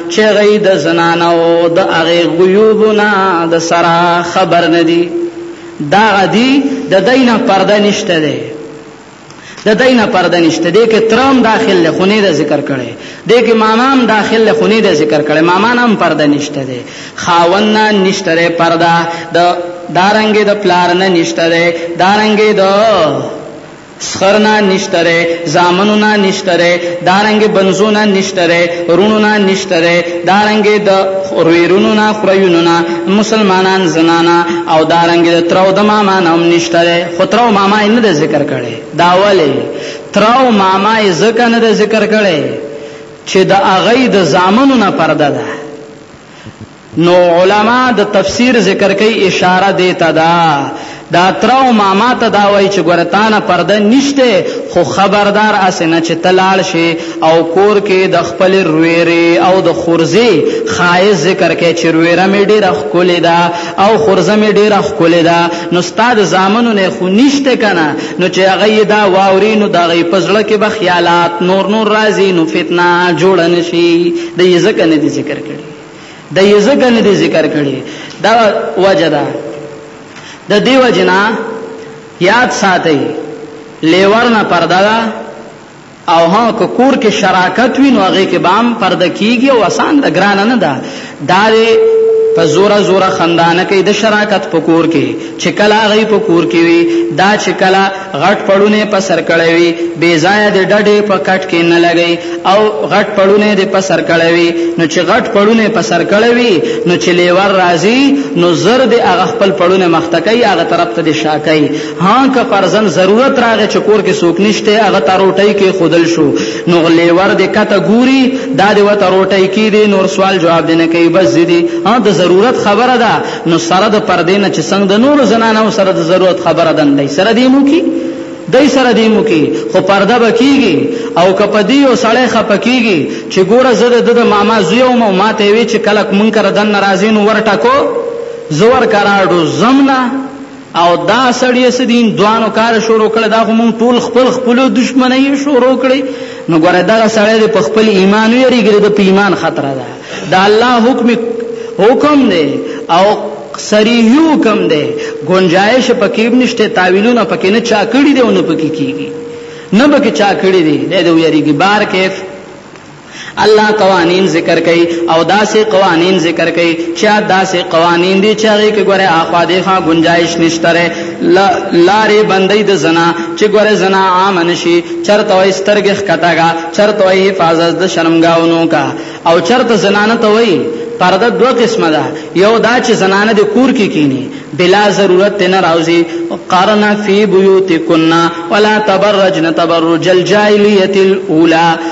چغه یې د زنانو د هغې غیوبو نه د سره خبر نه دي دا غدي د دای نه پرده نشته دی د دای نه پرده نشته دی کې ترام داخل له خونې د ذکر کړي دی کې مامام داخل له خونې د ذکر کړي ماما نام پرده نشته دی خاون نه نشته دی پرده د دارنګې د پلار نه نشته دی دارنګې د سخر نه نشته دی، زامنو نه نشته دی، دارنګې بنځو نه نشته دی، روڼو نه نشته دی، دارنګې د خرویرونو نه خرویونو نه مسلمانان زنانه او دارنګې د تره او د ماما نه هم نشته دی، خو تره او ماما یې نه دی ذکر کړی، دا ولې؟ تره او ماما یې ځکه نه دی ذکر کړی چې د هغوی د زامنو نه پرده ده. نو علما د تفسیر ذکر کوي اشاره دی ته دا دا تر او ماما ته دا وای چې ګورتانه پرده نشته خو خبردار اسنه چې تلاړ شي او کور کې د خپل رويره او د خورزي خایز ذکر کوي چې رويره مې ډېر خکولې ده او خورزه مې ډېر خکولې ده نو استاد زامنو نه خو نشته کنه نو چې هغه دا واوري نو دا غي پزړه کې به خیالات نور نور راځي نو فتنه جوړ نشي د یې ځکه نه دي ذکر کړي د یې ځکه نه دی ذکر کړي دا وجه ده د دې وجه نه یاد ساتئ لیور نه پرده ده او ها که کور کې شراکت وي نو هغه کې بام پرده کیږي او آسان ده ګران نه ده دا په زوره زوره خندانه کې د شراکت په کور کې چې کله هغه په کور کې وي دا چې کله غټ پړونه په سر کړی وي بې ځایه د ډډې په کټ کې نه لګي او غټ پړونه د په سر کړی وي نو چې غټ پړونه په سر کړی وي نو چې لیور راځي نو زر د هغه خپل پړونه مخته کوي هغه طرف ته د شا کوي ها که فرزن ضرورت راغی چې کور کې څوک نشته هغه ته روټۍ کې خودل شو نو لیور د کته ګوري دا د وته روټۍ کې دی نور سوال جواب دی نه کوي بس دي ها د ضرورت خبره ده نو سره د پردې نه چې څنګه د نورو زنانو سره د ضرورت خبره دندای سره دی مو کی دای سره دی مو کی خو پرده بکیږي او کپدی او سړی خپکیږي چې ګوره زه د د ماما زیو مو ماته وی چې کلک منکر دن ناراضین ورټکو زور کراډو زمنا او دا سړی څه دي هندوانو کار شروع کړی دا خو مونږ ټول خپل خپلو دشمنۍ شروع کړی نو ګوره دغه سړی دی په خپل ایمان ویریږي د په ایمان خطر ده دا الله حکم حکم دی او صریح حکم دی گنجائش پکې نشته تعویلونه پکې نه چا کړی دی او نه پکې کیږي نه پکې چا کړی دی د ویریږي بار کیف الله قوانین ذکر کوي او داسې قوانین ذکر کوي چې داسې قوانین دي چې هغه کې ګوره اخوا دی خوا گنجائش نشته لارې بندې د زنا چې ګوره زنا عام نشي چرته وي سترګې ښکتاګه چرته وي حفاظت د شرمګاونو کا او چرته زنا نه توي پرده دو قسمه ده یو دا چې زنانه د کور کې کینی بلا ضرورت ته نه راوځي قرنا فی بیوتکنا ولا تبرجن تبرج الجاهلیت الاولى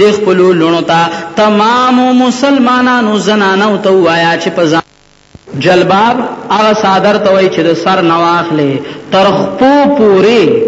د خپلو لونو ته تمام مسلمانانو زنانو ته وایا چې په ځان جلباب هغه صادر ته وای چې د سر نواخلې تر خپو پوري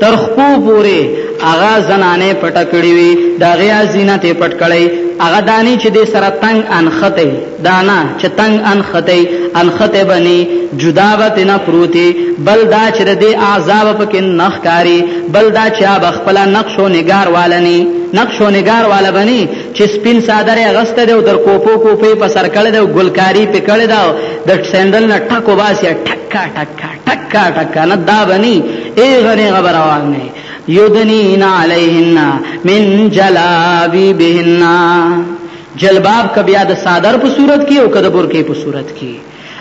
تر خپو پوري هغه زنانه پټ کړی وي دا غیا زینت پټ کړی هغه دانی چې د سره تنگ انخته دانه چې تنګ انختی انختی به نی جدا به تینا پروتی بل دا چې د دې اعضا به پکې نه ښکاري بل دا چې هغه خپله نقش و نګار واله نی نقش و نګار واله به نی چې سپین څادر یې اغستی دی او در کوپو کوپه یې په سر کړی دی او ګلکاري پې کړې ده د سینډل نه ټک وباسي ټکا ټکا ټکا ټکا نه دا به نی ایغه نیغه به روان نه یدنین علیهن من جلابیبهن جلباب که بیا د څادر په صورت کی او که د برکې په صورت کی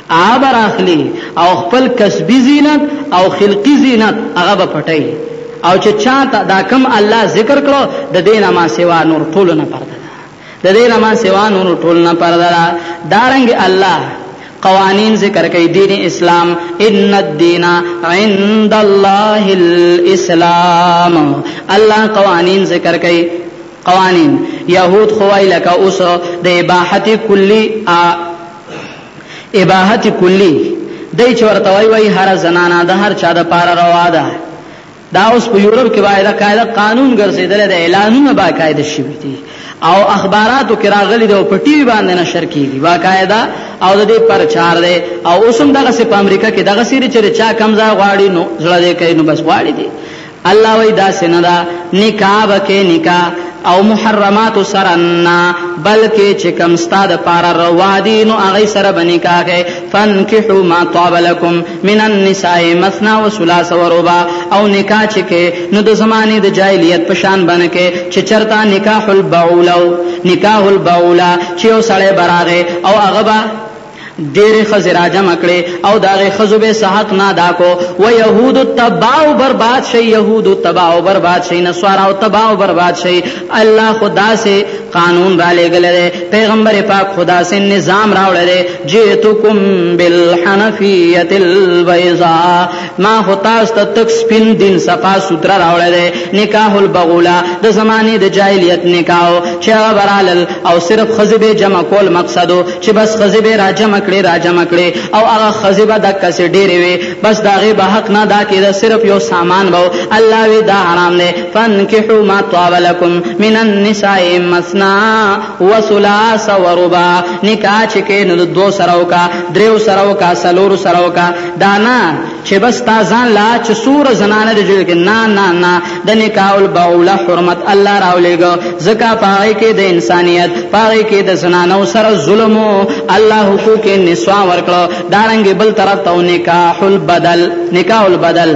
هغه به راخلی او خپل کسبی زینت او خلقی زینت هغه به پټی او چې چاته دا کم الله ذکر کړو د دې نه ما سوا نور ټول نه پرده ده د دې نه ما سوا نور ټول نه پرده ده دارنګ الله قوانین ذکر کوي دین اسلام ان الدین عند الله الاسلام الله قوانین ذکر کوي قوانین یهود خو وای لکه اوس د اباحت کلی ا اباحت کلی دای چې ورته وای وای هر زنانه د هر چا د پاره روا ده دا اوس په یورپ کې وای دا قاعده قانون ګرځیدل د اعلانونه با قاعده شي دي او اخباراتو کې راغلي دی او په ټي وي باندې نشر کیږي واقاعده او د دې پرچار دی او اوسم دغه سپ امریکا کې دغه سری چې چا کمزا غواړي نو زړه دې کوي نو بس غواړي دي الله وای داسې نه ده نکاح به کې نکاح او محرمات سره نه بلکې چې کم ستا د پاره روا دي نو هغه سره به نکاح کوي فانکحوا ما طاب لكم من النساء مثنى وثلاث ورباع او نکاح چې کې نو د زمانه د جاهلیت په شان باندې کې چې چرتا نکاح البعول او نکاح البعول چې یو سړی براغه او هغه ډېرې ښځې راجمع کړې او د هغې ښځو به یې څه حق نه ادا کو و یهودو تباه او برباد شي یهودو تباه او برباد شي نصاراو تباه او برباد شي الله خو داسې قانون را لېږلی دی پیغمبر پاک خو داسې نظام راوړی دی جئتکم بالحنفیة البیضا ما خو تاسو ته تک سپین دین صفا سوتره راوړی دی نکاح البغولا د زمانه د جاهلیت نکاح چې هغه برالل او صرف خزبه جمع کول مقصدو چې بس خزبه را جمع کړي را جمع کړي او هغه خزبه د کسې ډېرې وي بس داغه به حق نه دا کېده صرف یو سامان وو الله وی دا حرام دی فنکحو ما طاب لكم من النساء مثنا وثلاث وربا نکاح چې کې نو دو سره وکا دریو سره وکا سلور سره وکا دا نه چې بس تا ځان لا چې سور زنانه دی جوړ کې نه نه نه د نکاح البوله حرمت الله راولېګو زکا پاره کې د انسانيت پاره کې د زنانو سره ظلم الله حقوق نسوا ورکړو دارنګ بل طرف ته نکاح البدل نکاح البدل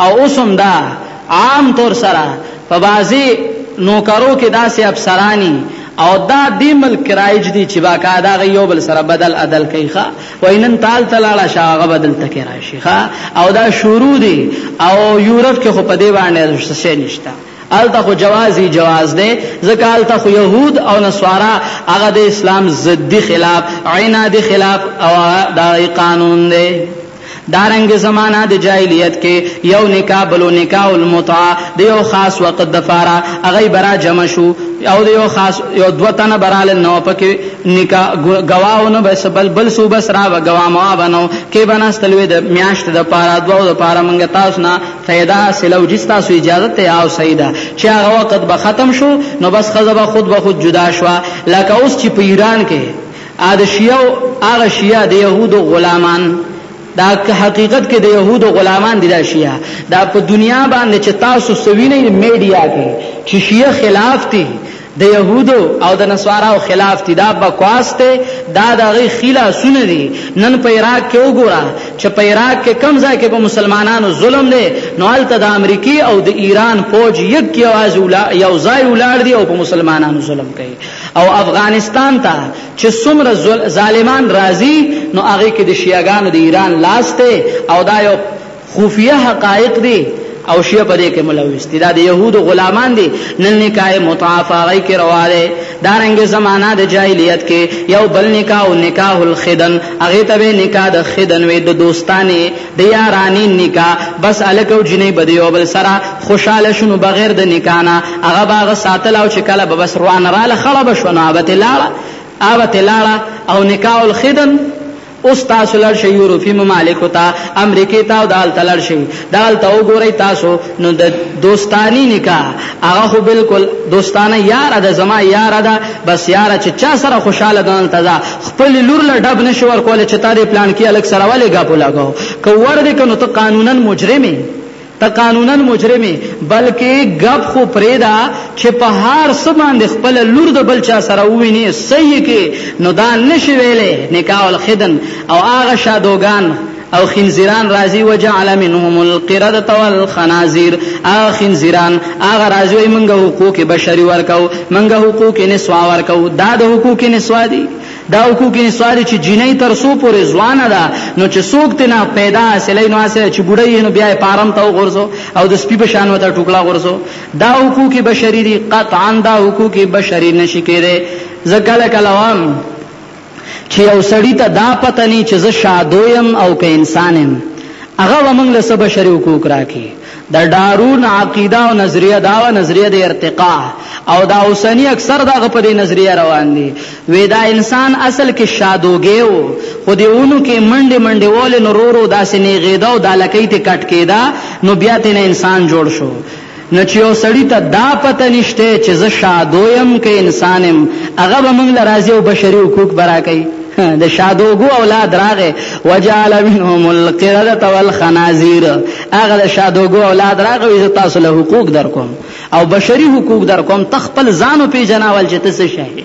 او اوس هم دا عام طور سره په بعضي نوکرو کې داسې افسراني او دا دې ملک کې رایج دي چې با کا دا غي یو بل سره بدل عدل کوي ښا وای نن تال تلاړه شاغه بدل تکي راشي ښا او دا شروع دي او یورپ کې خو په دې باندې څه نشته الته خو جوازي جواز دی ځکه الته خو يهود او نصارا هغه د اسلام ضد خلاف عینادي خلاف او دا قانون دی دارنګ زمانہ د جاهلیت کې یو نکاح بلو نکاح المتعه د یو خاص وخت د فاره هغه برا جمع شو او د یو خاص یو دوه تنه برال نو پکې نکاح گواونه به سبل بل صوبه سره و گوا ما بنو کې بنستلوي د میاشت د پاره دوه د پاره منګه تاسو نه فایده سلو جستا سو اجازه ته او سیدا چې هغه وخت به ختم شو نو بس خزبه خود به خود جدا شو لکه اوس چې په ایران کې هغه د شیعه او هغه شیعه د یهودو غلامان دا که حقیقت کې د يهودو غلامان دي دا شیعه دا په دنیا باندې چې تاسو سوینې میډیا کې چې شیعه خلاف دي د يهودو او د نصاراو خلاف دي دا بکواس ته دا د غي خلا سن دي نن په عراق کې وګوره چې په عراق کې کم ځای کې په مسلمانانو ظلم دي نو الته د امریکای او د ایران فوج یک یو ځای ولار دي او په مسلمانانو ظلم کوي او افغانستان ته چې څومره ظالمان راځي نو هغه کې د شیعه ګانو د ایران لاس ته او دا یو خفیه حقایق دي او شیعه په دې کې ملوث دي دا د يهودو غلامان دي نن نکاح مطاف هغه کې رواله دا رنګ زمانہ د جاهلیت کې یو بل نکاح او نکاح الخدن هغه ته نکاح د خدن وې د دوستانه د یارانې نکاح بس الک او جنې به د یو بل سره خوشاله شنو بغیر د نکاح نه هغه باغ ساتل او چې کله به بس روان رااله خړه بشونه ابته لاړه ابته لاړه او نکاح الخدن اوس تاسو لړ شي یورپی ممالک ته امریکای ته او دال تلړ شي دال ته وګورئ تاسو نو د دوستانی نکاح هغه بالکل دوستانه یار ده زما یار ده بس یاره چې چا سره خوشاله ګان تزا خپل لور له ډب نشو ور کول چې تا دې پلان کې الګ سره ولې غاپو لاګو کو ور دې کنو ته قانونا مجرمي ته قانونا مجرمي بلکې غب خو پرېدا چې په هر څه باندې خپل لور د بل چا سره وویني صحیح کې نو دا نشي ویلې نکاح الخدن او هغه شادوغان او خنزیران راضی وجعل منهم القرده والخنازیر اغه خنزیران اغه راضی وي منګه حقوق بشری ورکو منګه حقوق نسوا ورکو دا د حقوق نسوا دي دا حقوق نسوا دي چې جنې تر سو پورې ځوان ده نو چې سوکت نه پیدا اصلې نو اسه چې بډای نو بیا پارم ته غورځو او د سپي بشان وته ټوکلا غورځو دا حقوق بشری دي قطعا دا حقوق بشری نشي کېده زکه لکه لوام چې یو سړي ته دا پته نه چې زه شادو یم او که انسان یم هغه به موږ له څه بشري حقوق راکړي د ډارون عقیده او نظریه دا و نظریه د ارتقا او دا اوسنی اکثر دغه په دې نظریه روان دي وې دا انسان اصل کې شادوګي وو خو دیونو کې منډه منډه ول نورورو داسې نه غیدا او دالکې ته کټ کېدا نو بیا ته انسان جوړ شو نو چې یو سړي ته دا پته نشته چې زه شادو یم که انسان یم هغه به موږ له راځي او بشري حقوق به راکوي د شادوګو اولاد راغې وجعل منهم القردة والخنازير هغه د شادوګو اولاد راغوي زه تاسو له حقوق در کوم او بشري حقوق در کوم تخپل ځانو پیژناول چې تاسو شاهي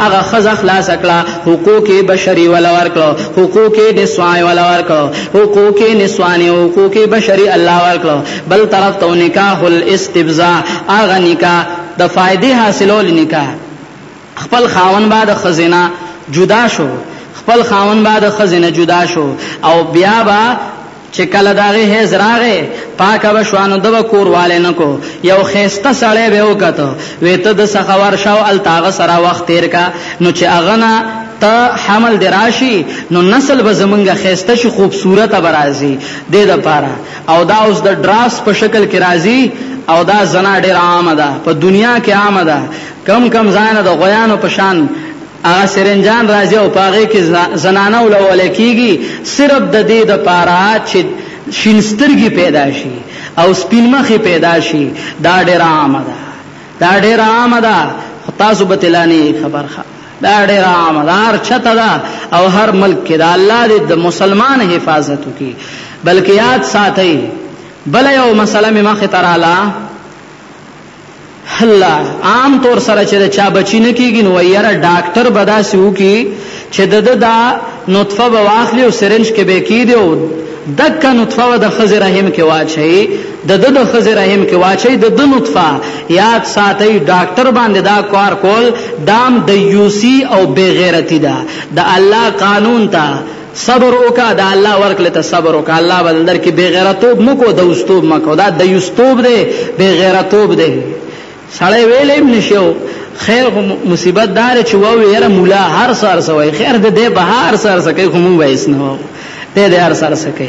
هغه خزه خلاص کړه حقوق بشري ول ورکړو حقوق نسوان ول ورکړو حقوق نسوان حقوق بشري الله ورکړو بل طرف ته نکاح الاستبزاء هغه نکاح د فائدې حاصلول نکاح خپل خاون بعد خزینه جدا شو خپل خاون بعد خزینه جدا شو او بیا با چې کله د هغې حیض راغی، پاکه به شوه، نو ده به کور والی نه کو، یو ښایسته سړی به یې وکته، وې ته ده څخه ورشه او هلته هغه سره وخت تېر که، نو چې هغه نه ته حمل دې راشي، نو نسل به زمونږ ښایسته شي، خوبصورته به راځي، دې لپاره او دا اوس د ډرافټس په شکل کې راځي او دا زنا ډېره عامه ده، په دنیا کې عامه ده، کوم کوم ځای نه د غویانو په شان. هغه سرنجان راځي او په هغې کې زنانه ولوله کېږي صرف د دې دپاره چې شین سترګي پیدا شي او سپین مخي پیدا شي دا ډېره عامه ده دا ډېره عامه ده خو تاسو به تلاني خبر ښه دا ډېر عام ده هر چته ده او هر ملک کې دا الله دې د مسلمان حفاظت وکي بلکې یاد ساتي بل یو مسله مې مخه تراله الله عام طور سره چې چا بچی نه کیږي نو یاره ډاکټر به داسې وکړي چې د ده دا نطفه به واخلي او سرنج کې به کیدي او دکه نطفه و د خزې رحم کې واچي د د د خزې رحم کې واچي د د نطفه یاد ساتي ډاکټر باندې دا کار کول دام د یوسی او بغیرتی ده د الله قانون ته صبر وکا دا الله ورکل ته صبر وکا الله بدل در کې بغیرتوب مکو دوستوب مکو دا دیوستوب دی بغیرتوب دی سړی ویل ابن شو خیر مصیبت دار چې وو یره مولا هر سار سوی خیر دې بهار سار سکه کوم وایس نه وو دې هر سار سکه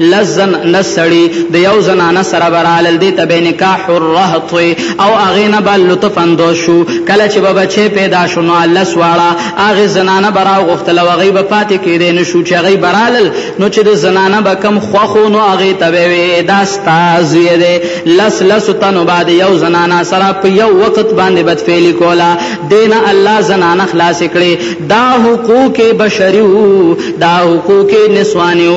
لزن لسړي د یو زنانه سره برالل دي ته به نکاح الرهط او اغه نه بل لطفندو شو کله چې به بچي پیدا شو نو الله سواړه اغه زنانه برا غختل او غي به پاتې کېدې نه شو چې غي برالل نو چې د زنانه به کم خوخو نو اغه ته به وي دا استاز یې دي لس لس تنو بعد یو زنانه سره په یو وخت باندې بد فعلی کولا دین الله زنانه خلاص کړي دا حقوق بشریو دا حقوق نسوانیو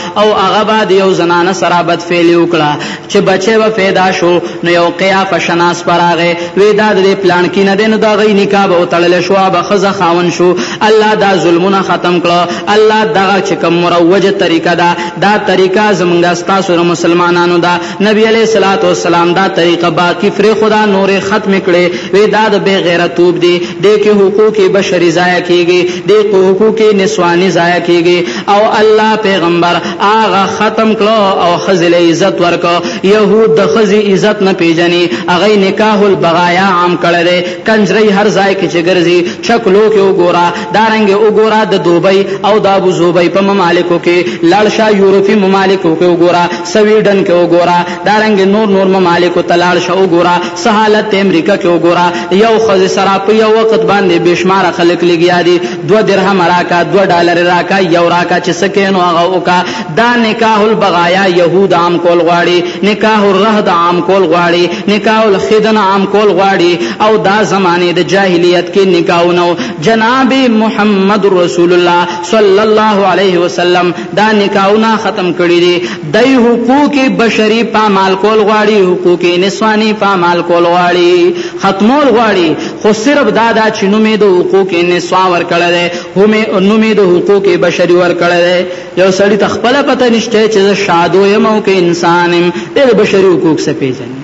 او هغه به د یو زنانه سره بد فعلی وکړه چې بچی به پیدا شو نو یو قیافه شناس پر هغې وی دا د پلانکي نه دی نو د هغې نکاح به وتړلی شو به ښځه خاون شو الله دا ظلمونه ختم کړه الله دغه چې کوم مروجه طریقه ده دا طریقه زمونږ ستاسو د مسلمانانو ده نبی علیه الصلاۃ والسلام دا طریقه باقی فرې خدا نورې ختم کړي وی دا د بې غیرتوب دی د کې حقوق بشري ضایع کیږي د حقوق نسواني ضایع کیږي او الله پیغمبر هغه ختم کړو او خزل عزت ورکو يهود د خزي عزت نه پیژني هغه نکاح البغایا عام کړی دی کنجری هر ځای کې چې ګرځي چکلو کې وګورا دارنګ وګورا د دوبۍ او د ابو ظبي په ممالکو کې لړشا یورپی ممالکو کې وګورا سویډن کې وګورا دارنګ نور نور ممالکو ته لاړ شو وګورا سهالت امریکا کې وګورا یو خزي سره په یو وخت باندې بشمار خلک لګیا دي دو درهم راکا دو ډالر راکا یو راکا چې سکینو هغه وکا دا نکاح البغایا يهود عام کول غواړي نکاح الرهد عام کول غواړي نکاح الخدن عام کول غواړي او دا زمانه د جاهلیت کې نکاحونه جناب محمد رسول الله صلی الله علیه وسلم دا نکاحونه ختم کړی دي د حقوق بشری پامال کول غواړي حقوق نسوانی پامال کول غواړي ختمول غواړي خو صرف دا دا چې نومې د حقوق نسوا ورکړی دی همې نومې د حقوق بشري ورکړی دی یو سړی ته خپل پته نشته چې زه شادو یم او که انسان یم د بشري حقوق څه پیژني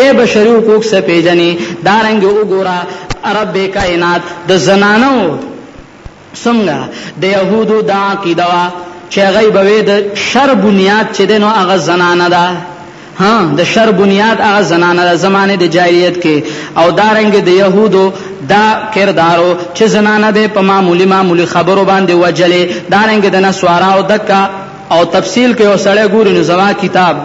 د بشري حقوق څه پیژني دارنګ وګوره رب کائنات د زنانو څنګه د يهودو دا عقیده وه چې هغه به وې د شر بنیاد چې دنو هغه زنانه ده ها د شر بنیاد هغه زنانه ده زمانه د جاهلیت کې او دارنګ د يهودو دا کردارو چې زنانه به په معمولی معمولی خبرو باندې وجلې دارنګ د نسوارا او دکا او تفصیل کې وسړې ګوري نو زما کتاب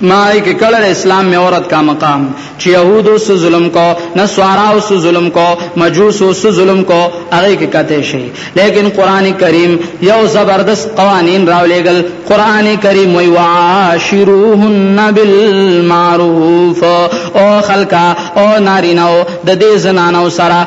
ما ای کې کړل اسلام مې عورت کا مقام چې يهودو سو ظلم کو نسواراو سو ظلم کو مجوسو سو ظلم کو هغه کې کته شي لیکن قران کریم یو زبردست قوانین راولېګل قران کریم وی واشروهن بالمعروف او خلقا او نارینو د دې زنانو سره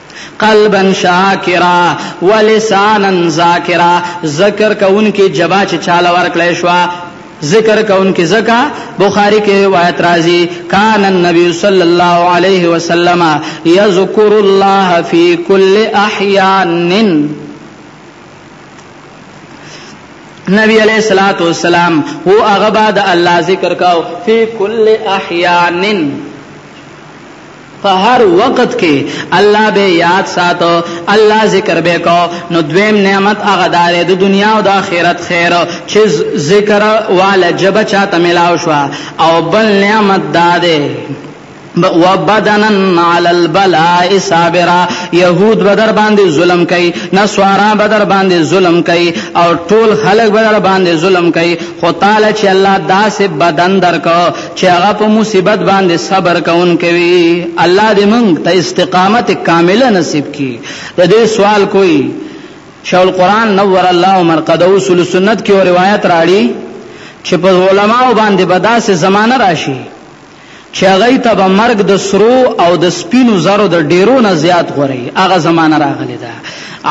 قلبا شاکرا ولسانا ذاکرا ذکر کونکي جبا چې چاله ورکړې شو ذکر کونکي زکا بخاری کې روایت راځي کان النبي صلی الله علیه وسلم یذکر الله فی کل احیان نبی علیہ الصلات والسلام هو هغه بعد الله ذکر کاو فی کل احیان په هر وخت کې الله به یاد ساتو الله ذکر به کو نو دویم نعمت هغه دار د دنیا او د آخرت خیر چې ذکر والا جب چاته ملاو شو او بل نعمت داده وبدنن علی البلاء صابرا يهود بدر باندې ظلم کوي نسوارا بدر باندې ظلم کوي او ټول خلک بدر باندې ظلم کوي خو تعالی چې الله داسې بدن درکو چې هغه په مصیبت باندې صبر کوونکی وي الله دې موږ ته استقامت کامله نصیب کړي د دې سوال کوي شیخ القرآن نور الله مرقده اصول سنت کې او روایت راړي چې په علماو باندې به داسې زمانه راشي چې هغه ته به مرګ د سرو او د سپینو زرو د ډیرو نه زیات غوري هغه زمانہ راغلی ده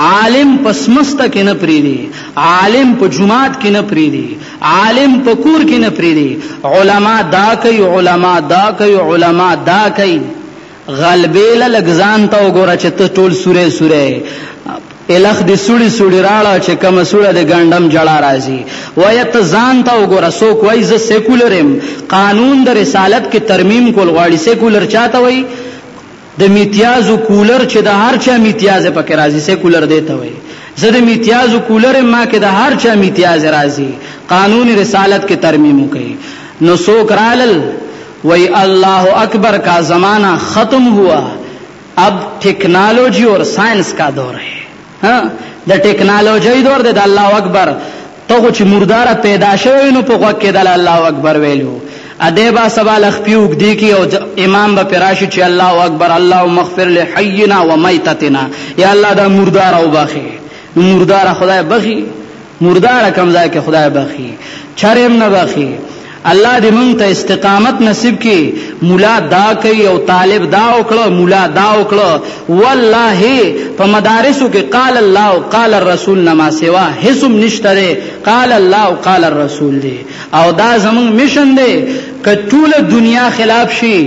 عالم پسمسته کې نه پریدي عالم په جماعت کې نه پریدي عالم په کور کې نه پریدي علما دا کوي علما دا کوي علما دا کوي غلبېل لګزان ته وګوره چې ته ټول سوره سوره الخ دې سړي سړي راړه چې کوم سړه د ګندم جړا راځي وای ته ځان ته وګوره څوک وای زه سیکولرم قانون د رسالت کې ترمیم کول غواړي سیکولر چاته وای د میتیازو کولر چې د هر چا میتیازه پکې راځي سیکولر دی ته وایي زه د میتیازو کولر ما کې د هر چا میتیازه راځي قانون رسالت کې ترمیم کوي نو څوک رالل وای الله اکبر کا زمانہ ختم ہوا اب ٹیکنالوجی اور سائنس کا دور ہے ها د ټیکنالوژۍ دور دی د الله اکبر ته خو چې مردار پیدا شوی نو په غوږ کې د الله اکبر ویلو اده با سبا لخپی وګدی کی او امام به پراشی چې الله اکبر اللهم اغفر لحینا ومیتتنا یا الله دا مردار او باخی مردار خدای بخی مردار کم ځای کې خدای بخي چرېم نه بخي الله دې مونږ ته استقامت نصیب کړي مولا دا کوي او طالب دا وکړه مولا دا وکړه والله په مدارسو کې قال الله او قال الرسول نما سوا هیڅم نشته دی قال الله او قال الرسول دی او دا زمونږ مشن دی که ټول دنیا خلاف شي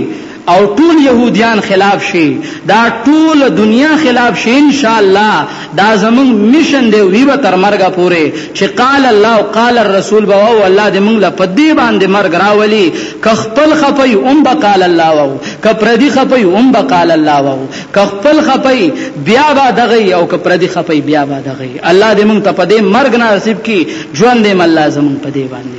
او ټول یهودیان خلاف شي دا ټول دنیا خلاف شي ان شاء الله دا زمون میشن دی وی به تر مرګ پورې چې قال الله او قال الرسول به او الله دې مونږ له پدې باندې مرګ راولي که خپل خپي اوم به قال الله او که پردي خپي اوم به قال الله او که خپل خپي بیا به دغه او که پردي خپي بیا به دغه الله دې مونږ ته پدې مرګ نصیب کړي ژوند دې مله زمون پدې باندې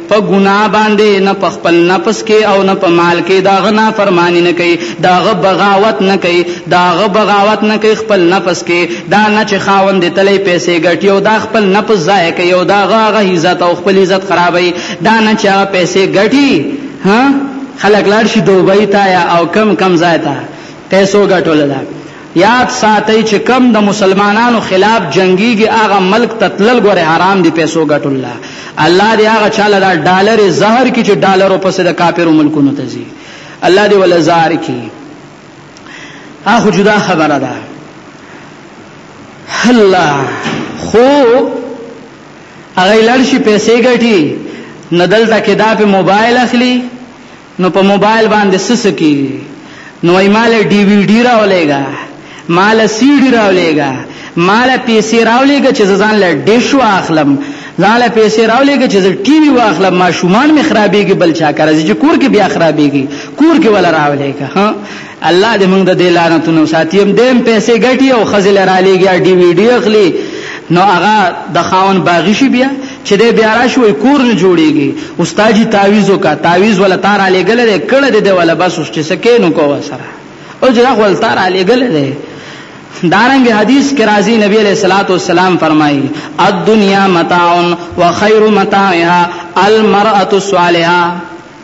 په ګناه باندې نه په خپل نفس کې او نه په مال کې دا غ نافرمانی نه کوي دا غ بغاوت نه کوي دا غ بغاوت نه کوي خپل نفس کې دا نه چې خاوند تلې پیسې ګټي او دا خپل نفس ضایع کوي او دا غ غ عزت او خپل عزت خرابوي دا نه چې هغه پیسې ګټي ها خلک لاړ شي دوبۍ ته یا او کم کم ځای ته پیسو ګټول ده یاد ساتئ چه کوم د مسلمانانو خلاف جنګیږي هغه ملک ته تلل ګوره حرام دي پیسو ګټل لا الله دي هغه چاله دا ډالر زهر کی چه ډالرو پس د کافرو ملکونو ته ځي الله دي ول زار کی اخو جدا خبره ده الله خو هغه لړشي پیسې ګټي ندل تا کې دا په موبایل اخلي نو په موبایل باندې څه څه کېږي؟ نو وایي ما له ډي وي ډي راولېږه، ما له سي ډي راولېږه، ما له پیسې راولېږه چې زه ځان له ډش واخلم، ځان له پیسې راولېږه چې زه ټي وي واخلم، ماشومان مې خرابېږي بل چا کره ځي چې کور کې بیا خرابېږي، کور کې وله راولېږه. الله دې موږ د دې لعنتونو ساتي هم دیم پیسې ګټي او خزل را لېږي ډي وي ډي اخلي نو هغه د خاون باغی شي بیا چې دې بیا راشوي کور نه جوړيږي استاد جی تعویز وکا تعویز ولا تار علی ګل دې کړه دې ولا بس چې سکه نو کو سره او جلا خپل تار علی ګل دې دارنګ حدیث کې راځي نبی علیہ الصلات والسلام فرمایي الدنیا متاع وخير متاعها المرأه الصالحه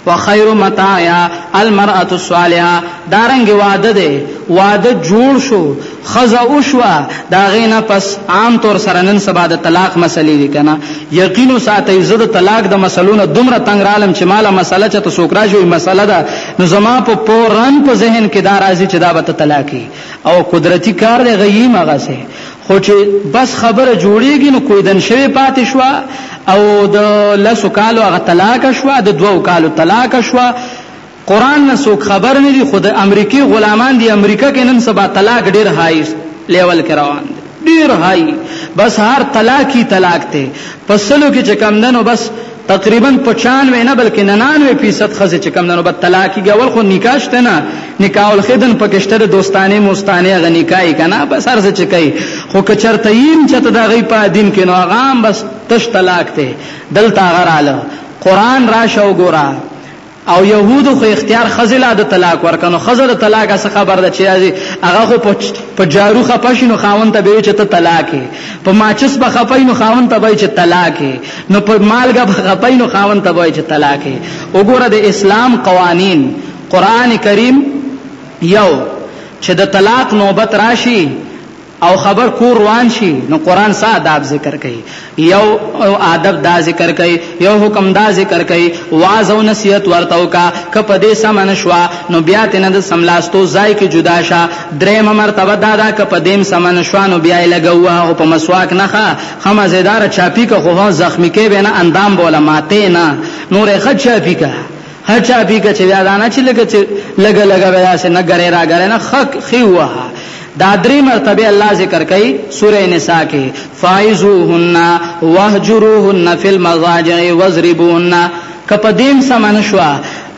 وخير متاعها المرأة الصالحه دارنګ واده دی واده جوړ شو خزه وشوه دا غینه پس عام طور سره نن سبا د طلاق مسلې دي کنه یقینو ساتي زه د طلاق د مسلو نه دومره تنگ رالم چې مالا مسله چې تاسو کرا جوړي مسله ده نو زما په پورن په ذهن کې دا راځي چې دا به طلاقي او قدرتي کار دی غي مغه سه خو چې بس خبره جوړېږي نو کویدن شوې پاتې شوه او د لسو کالو هغه طلاق شوه د دوو کالو طلاق شوه قران نه څوک خبر نه دي خو د امریکای غلامان دي امریکا کې نن سبا طلاق ډیر های لیول کې روان دي ډیر های بس هر طلاق کی طلاق ته پسلو کې چې کم دنو بس تقریبا پچانوې نه بلکې ننانوې فیصد ښځې چې کوم ده نو به طلاق کېږي اول خو نکاح شته نه نکاح الخدن پکې شته د دوستانې موستانې هغه نکاح یې که نه بس هر څه چې کوي خو که چېرته یې هم چېرته د هغوی په دین کې نو هغه هم بس تش طلاق دی دلته هغه راله قرآن راشه وګوره او یهودو خو اختیار ښځې لا د طلاق ورکړ نو ښځه د طلاق څه خبر ده چې راځي هغه خو په جارو خپه شي نو خاوند ته به وي چې ته طلاق یې په ماچس به خپه نو خاوند ته به وي چې طلاق یې نو په مالګه به خپه نو خاوند ته به وي چې طلاق یې وګوره د اسلام قوانین قران کریم یو چې د طلاق نوبت راشي او خبر کور روان شي نو قران سا آداب ذکر کوي یو او آدب دا ذکر کوي یو حکم دا ذکر کوي واز او نصیحت ورته وکا ک په دې سمن شوا نو بیا تنه د سملاستو ځای کې جدا شه درېم مرتبه دا دا ک په دیم سمن شوا نو بیا لګوا او په مسواک نه ښه خمه زیدار چاپی که خو زخمی کې بنا اندام بوله ماته نه نور خد چاپی که هر چا پی که چې دا نه چې لګ چې لګ لګ ویا سه نه ګره را ګره نه خک خي وه دا درې مرتبه الله ذکر کوي سوره نساء کې فایزوهن وهجروهن فی المضاجع واضربوهن کپه دیم سمن شو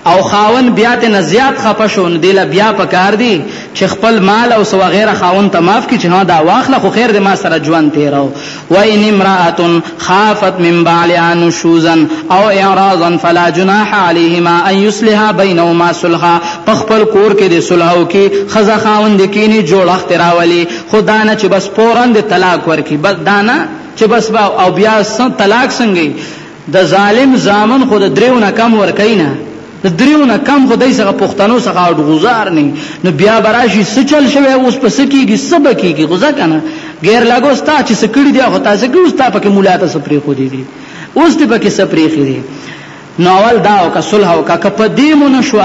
او خاون بیا ته نه زیات خپه شو نو دله بیا پکار دی چې خپل مال او سو غیره خاون ته معاف کی چې ها دا واخله خو خیر دې ما سره ژوند تیرو وان امرأة خافت من بعلها نشوزا او اعراضا فلا جناح عليهما ان يصلحا بينهما صلحا په خپل کور کې د صلح او کې خزه خاوند کینی جوړښت راولي خو دا نه چې بس فورا د طلاق ورکي بس دا نه چې بس با او بیا طلاق څنګه د ظالم زامن خو د دریو نه کم ورکینه د دریو نه کم خو دای څخه پښتنو څخه اډغوزار نه نو بیا براشي څه چل شوی اوس په سکیږي څه بکیږي غوزه کنه غیر لاګو ستا چې سکړی دی خو تاسو کې اوس تا پکې مولا ته سپری خو دی دي اوس دې پکې سپری خې دي نو اول دا او که صلح او که په دې مون شو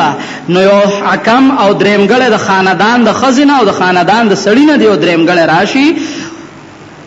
نو یو حکم او درېمګړې د خاندان د خزینه او د خاندان د سړی نه دی او درېمګړې راشي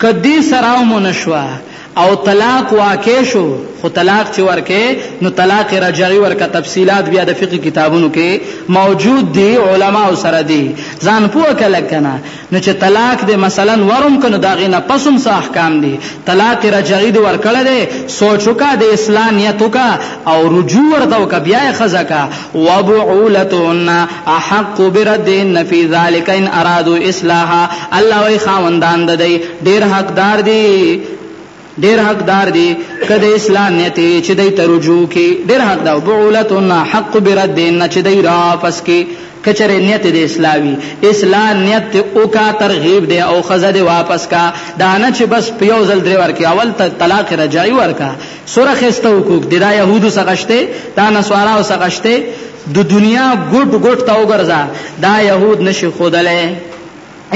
که دې سراو مو نه شوه او طلاق واقع شو خو طلاق چې ورکې نو طلاق رجعي ورکه تفصیلات بیا د فقه کتابونو کې موجود دي علماو سره دي ځان پوه که لږ کنه نو چې طلاق دې مثلا وروم کنو دا غي نه پسوم څه احکام دي طلاق رجعي دې ورکړه دې سوچو کا د اصلاح نیتو کا او رجوع ورته وکا بیا خزا کا وبعولتهن احق بردهن فی ذلک ان ارادو اصلاحا الله وی خاوندان د دی ډیر حقدار دی ډیر حقدار دی کده اصلاح نیت چې دی ترجو کی ډیر حقدار بعولتهن حق بردهن چې دی را پس کی کچره نیت د اسلامي اصلاح نیت او کا ترغیب دی او خزه دی واپس کا دانه چې بس پیو زل درې ورکه اول ته طلاق رجای ورکا سره خسته حقوق دي دا يهودو څخه شته دا نسواراو څخه شته د دنیا ګډ ګډ تا وګرځا دا يهود نشي خودلې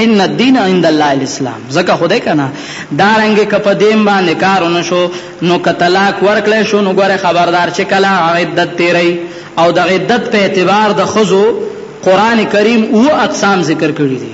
ان الدين عند الله الاسلام زکه خدای کنه دا رنګ کپدیم باندې کارونه شو نو کتلاک ورکړې شو نو ګوره خبردار چې کله عدت تیری او د عدت په اعتبار د خزو قران کریم او اقسام ذکر کړی دي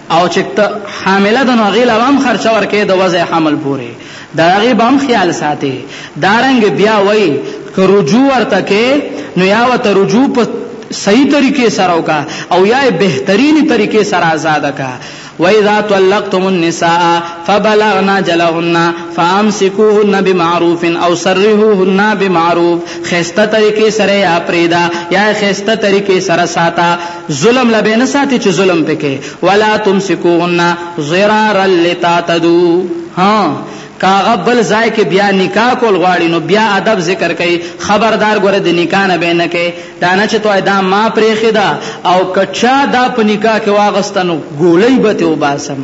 او چه ته حامله ده نو هغې له به هم خرچه ورکوې د وضع حمل پورې د هغې به هم خیال ساتې دارنګ بیا وایي که رجوع ورته کې نو یا ورته رجوع په صحیح طریقې سره وکا او یا بهترینی طریقې سره آزاد کا واذا طلقتم النساء فبلغن جلهن فامسكوهن بمعروف او سرهوهن بمعروف خسته طریقې سره یا پریدا یا خسته طریقې سره ساته ظلم له بینه ساتي چې ظلم پکې ولا تمسکوهن ضرارا لتعتدو ها کاغه بل ځای کې بیا نکاح کول غواړي نو بیا ادب ذکر کوي خبردار ګوره د نکاح نه بینه کې دا نه چې توای دا ما پرېخې ده او کچا دا په نکاح کې واغستنو ګولۍ به ته وباسم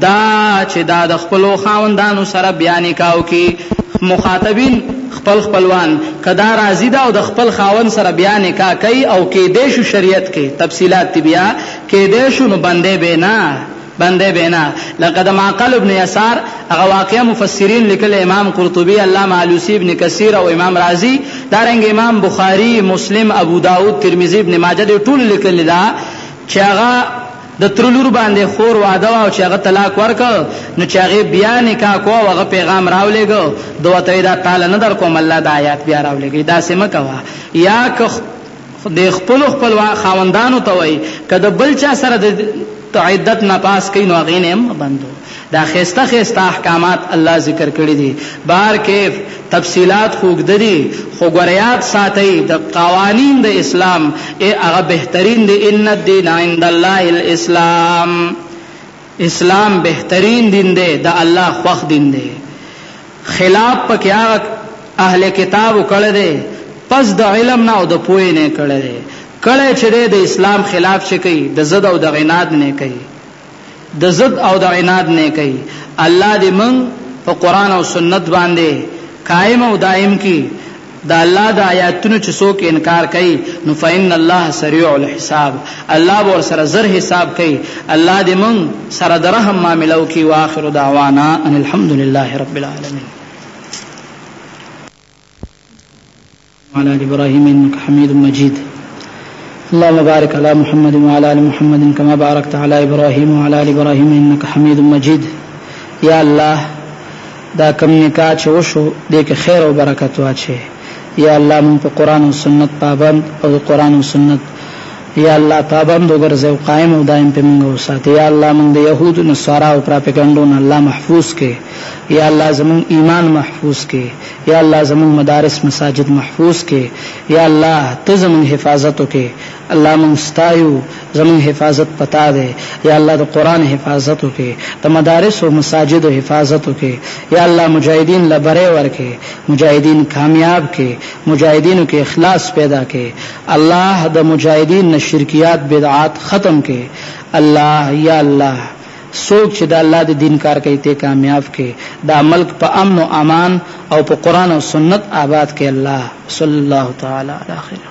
دا چې دا د خپلو خاوندانو سره بیا نکاح وکړي، مخاطبین، خپل خپلوان، که دا راضي ده او د خپل خاوند سره بیا نکاح کوي او کیدای شو شریعت کې تفصیلات دي بیا کیدای شو نو بندی به نه بندی به نه لکه د معقل ابن یسار هغه واقعه مفسرین لیکل امام قرطبی، علامه علوسی، ابن کثیر او امام رازی دارنګ امام بخاری، مسلم، ابو داود، ترمذی، ابن ماجه دې ټولو لیکلي ده چې هغه د تره لور باندې خور واده وه او چې هغه طلاق ورکړ نو چې هغې بيا نکاح کو او هغه پيغام راولېږه ده ورته وې دا تاله نه درکوم الله دا ايات بيا راولېږي داسې مه کوه يا که دې خپلو خپلوا خاوندانو ته وايي که د بل چا سره د عدت نه پاس کوي نو هغې نه هم مه بندوه. دا ښایسته ښایسته احکامات الله ذکر کړي دي بهر کیف تفصیلات خو اوږده دي خو ګوره یاد ساتئ د قوانین د اسلام ای هغه بهترین دی ان الدین عند الله الاسلام اسلام بهترین دین دی د الله خوښ دین دی خلاف پکې هغه اهل کتاب کړه دی پس د علم نه او د پوهې نه کړه دی کړه چې د اسلام خلاف شي کوي د زده او د غناد نه کوي د ضد او د عناد نه کوي الله دې موږ په قران او سنت باندې قائم او دائم کی د الله د آیاتونو چې څوک انکار کوي نو فإن الله سریع الحساب الله ور سره زر حساب کوي الله دې مون سره درهم معاملو کی واخر دعوانا ان الحمد لله رب العالمین وعلى آل إبراهيم إنك حميد مجيد اللهم بارك على محمد وعلى آل محمد كما باركت على إبراهيم وعلى آل إبراهيم إنك حميد مجيد يا الله دا کم نکاح چې وشو دې کې خیر او برکت واچي یا الله مون په قران او سنت پابند او قران او سنت یا الله پابند وګرځي او قائم او دائم په موږ وساتي یا الله مون د يهود نصارا او پراپګانډو نه الله محفوظ کې یا الله زمون ایمان محفوظ کې یا الله زمونږ مدارس مساجد محفوظ کې یا الله ته زمونږ حفاظت وکې الله مونږ ستایو زمونږ حفاظت پتا دی یا الله د قران حفاظت وکې د مدارس او مساجد حفاظت وکې یا الله مجاهدین لبره ورکې مجاهدین کامیاب کې مجاهدینو کې اخلاص پیدا کې الله د مجاهدین نشرکیات بدعات ختم کې الله یا الله څوک چې د الله د دین کار کوي ته کامیاب کړي دا ملک په امن او امان او په قران او سنت آباد کړي الله صلی الله تعالی علی خیر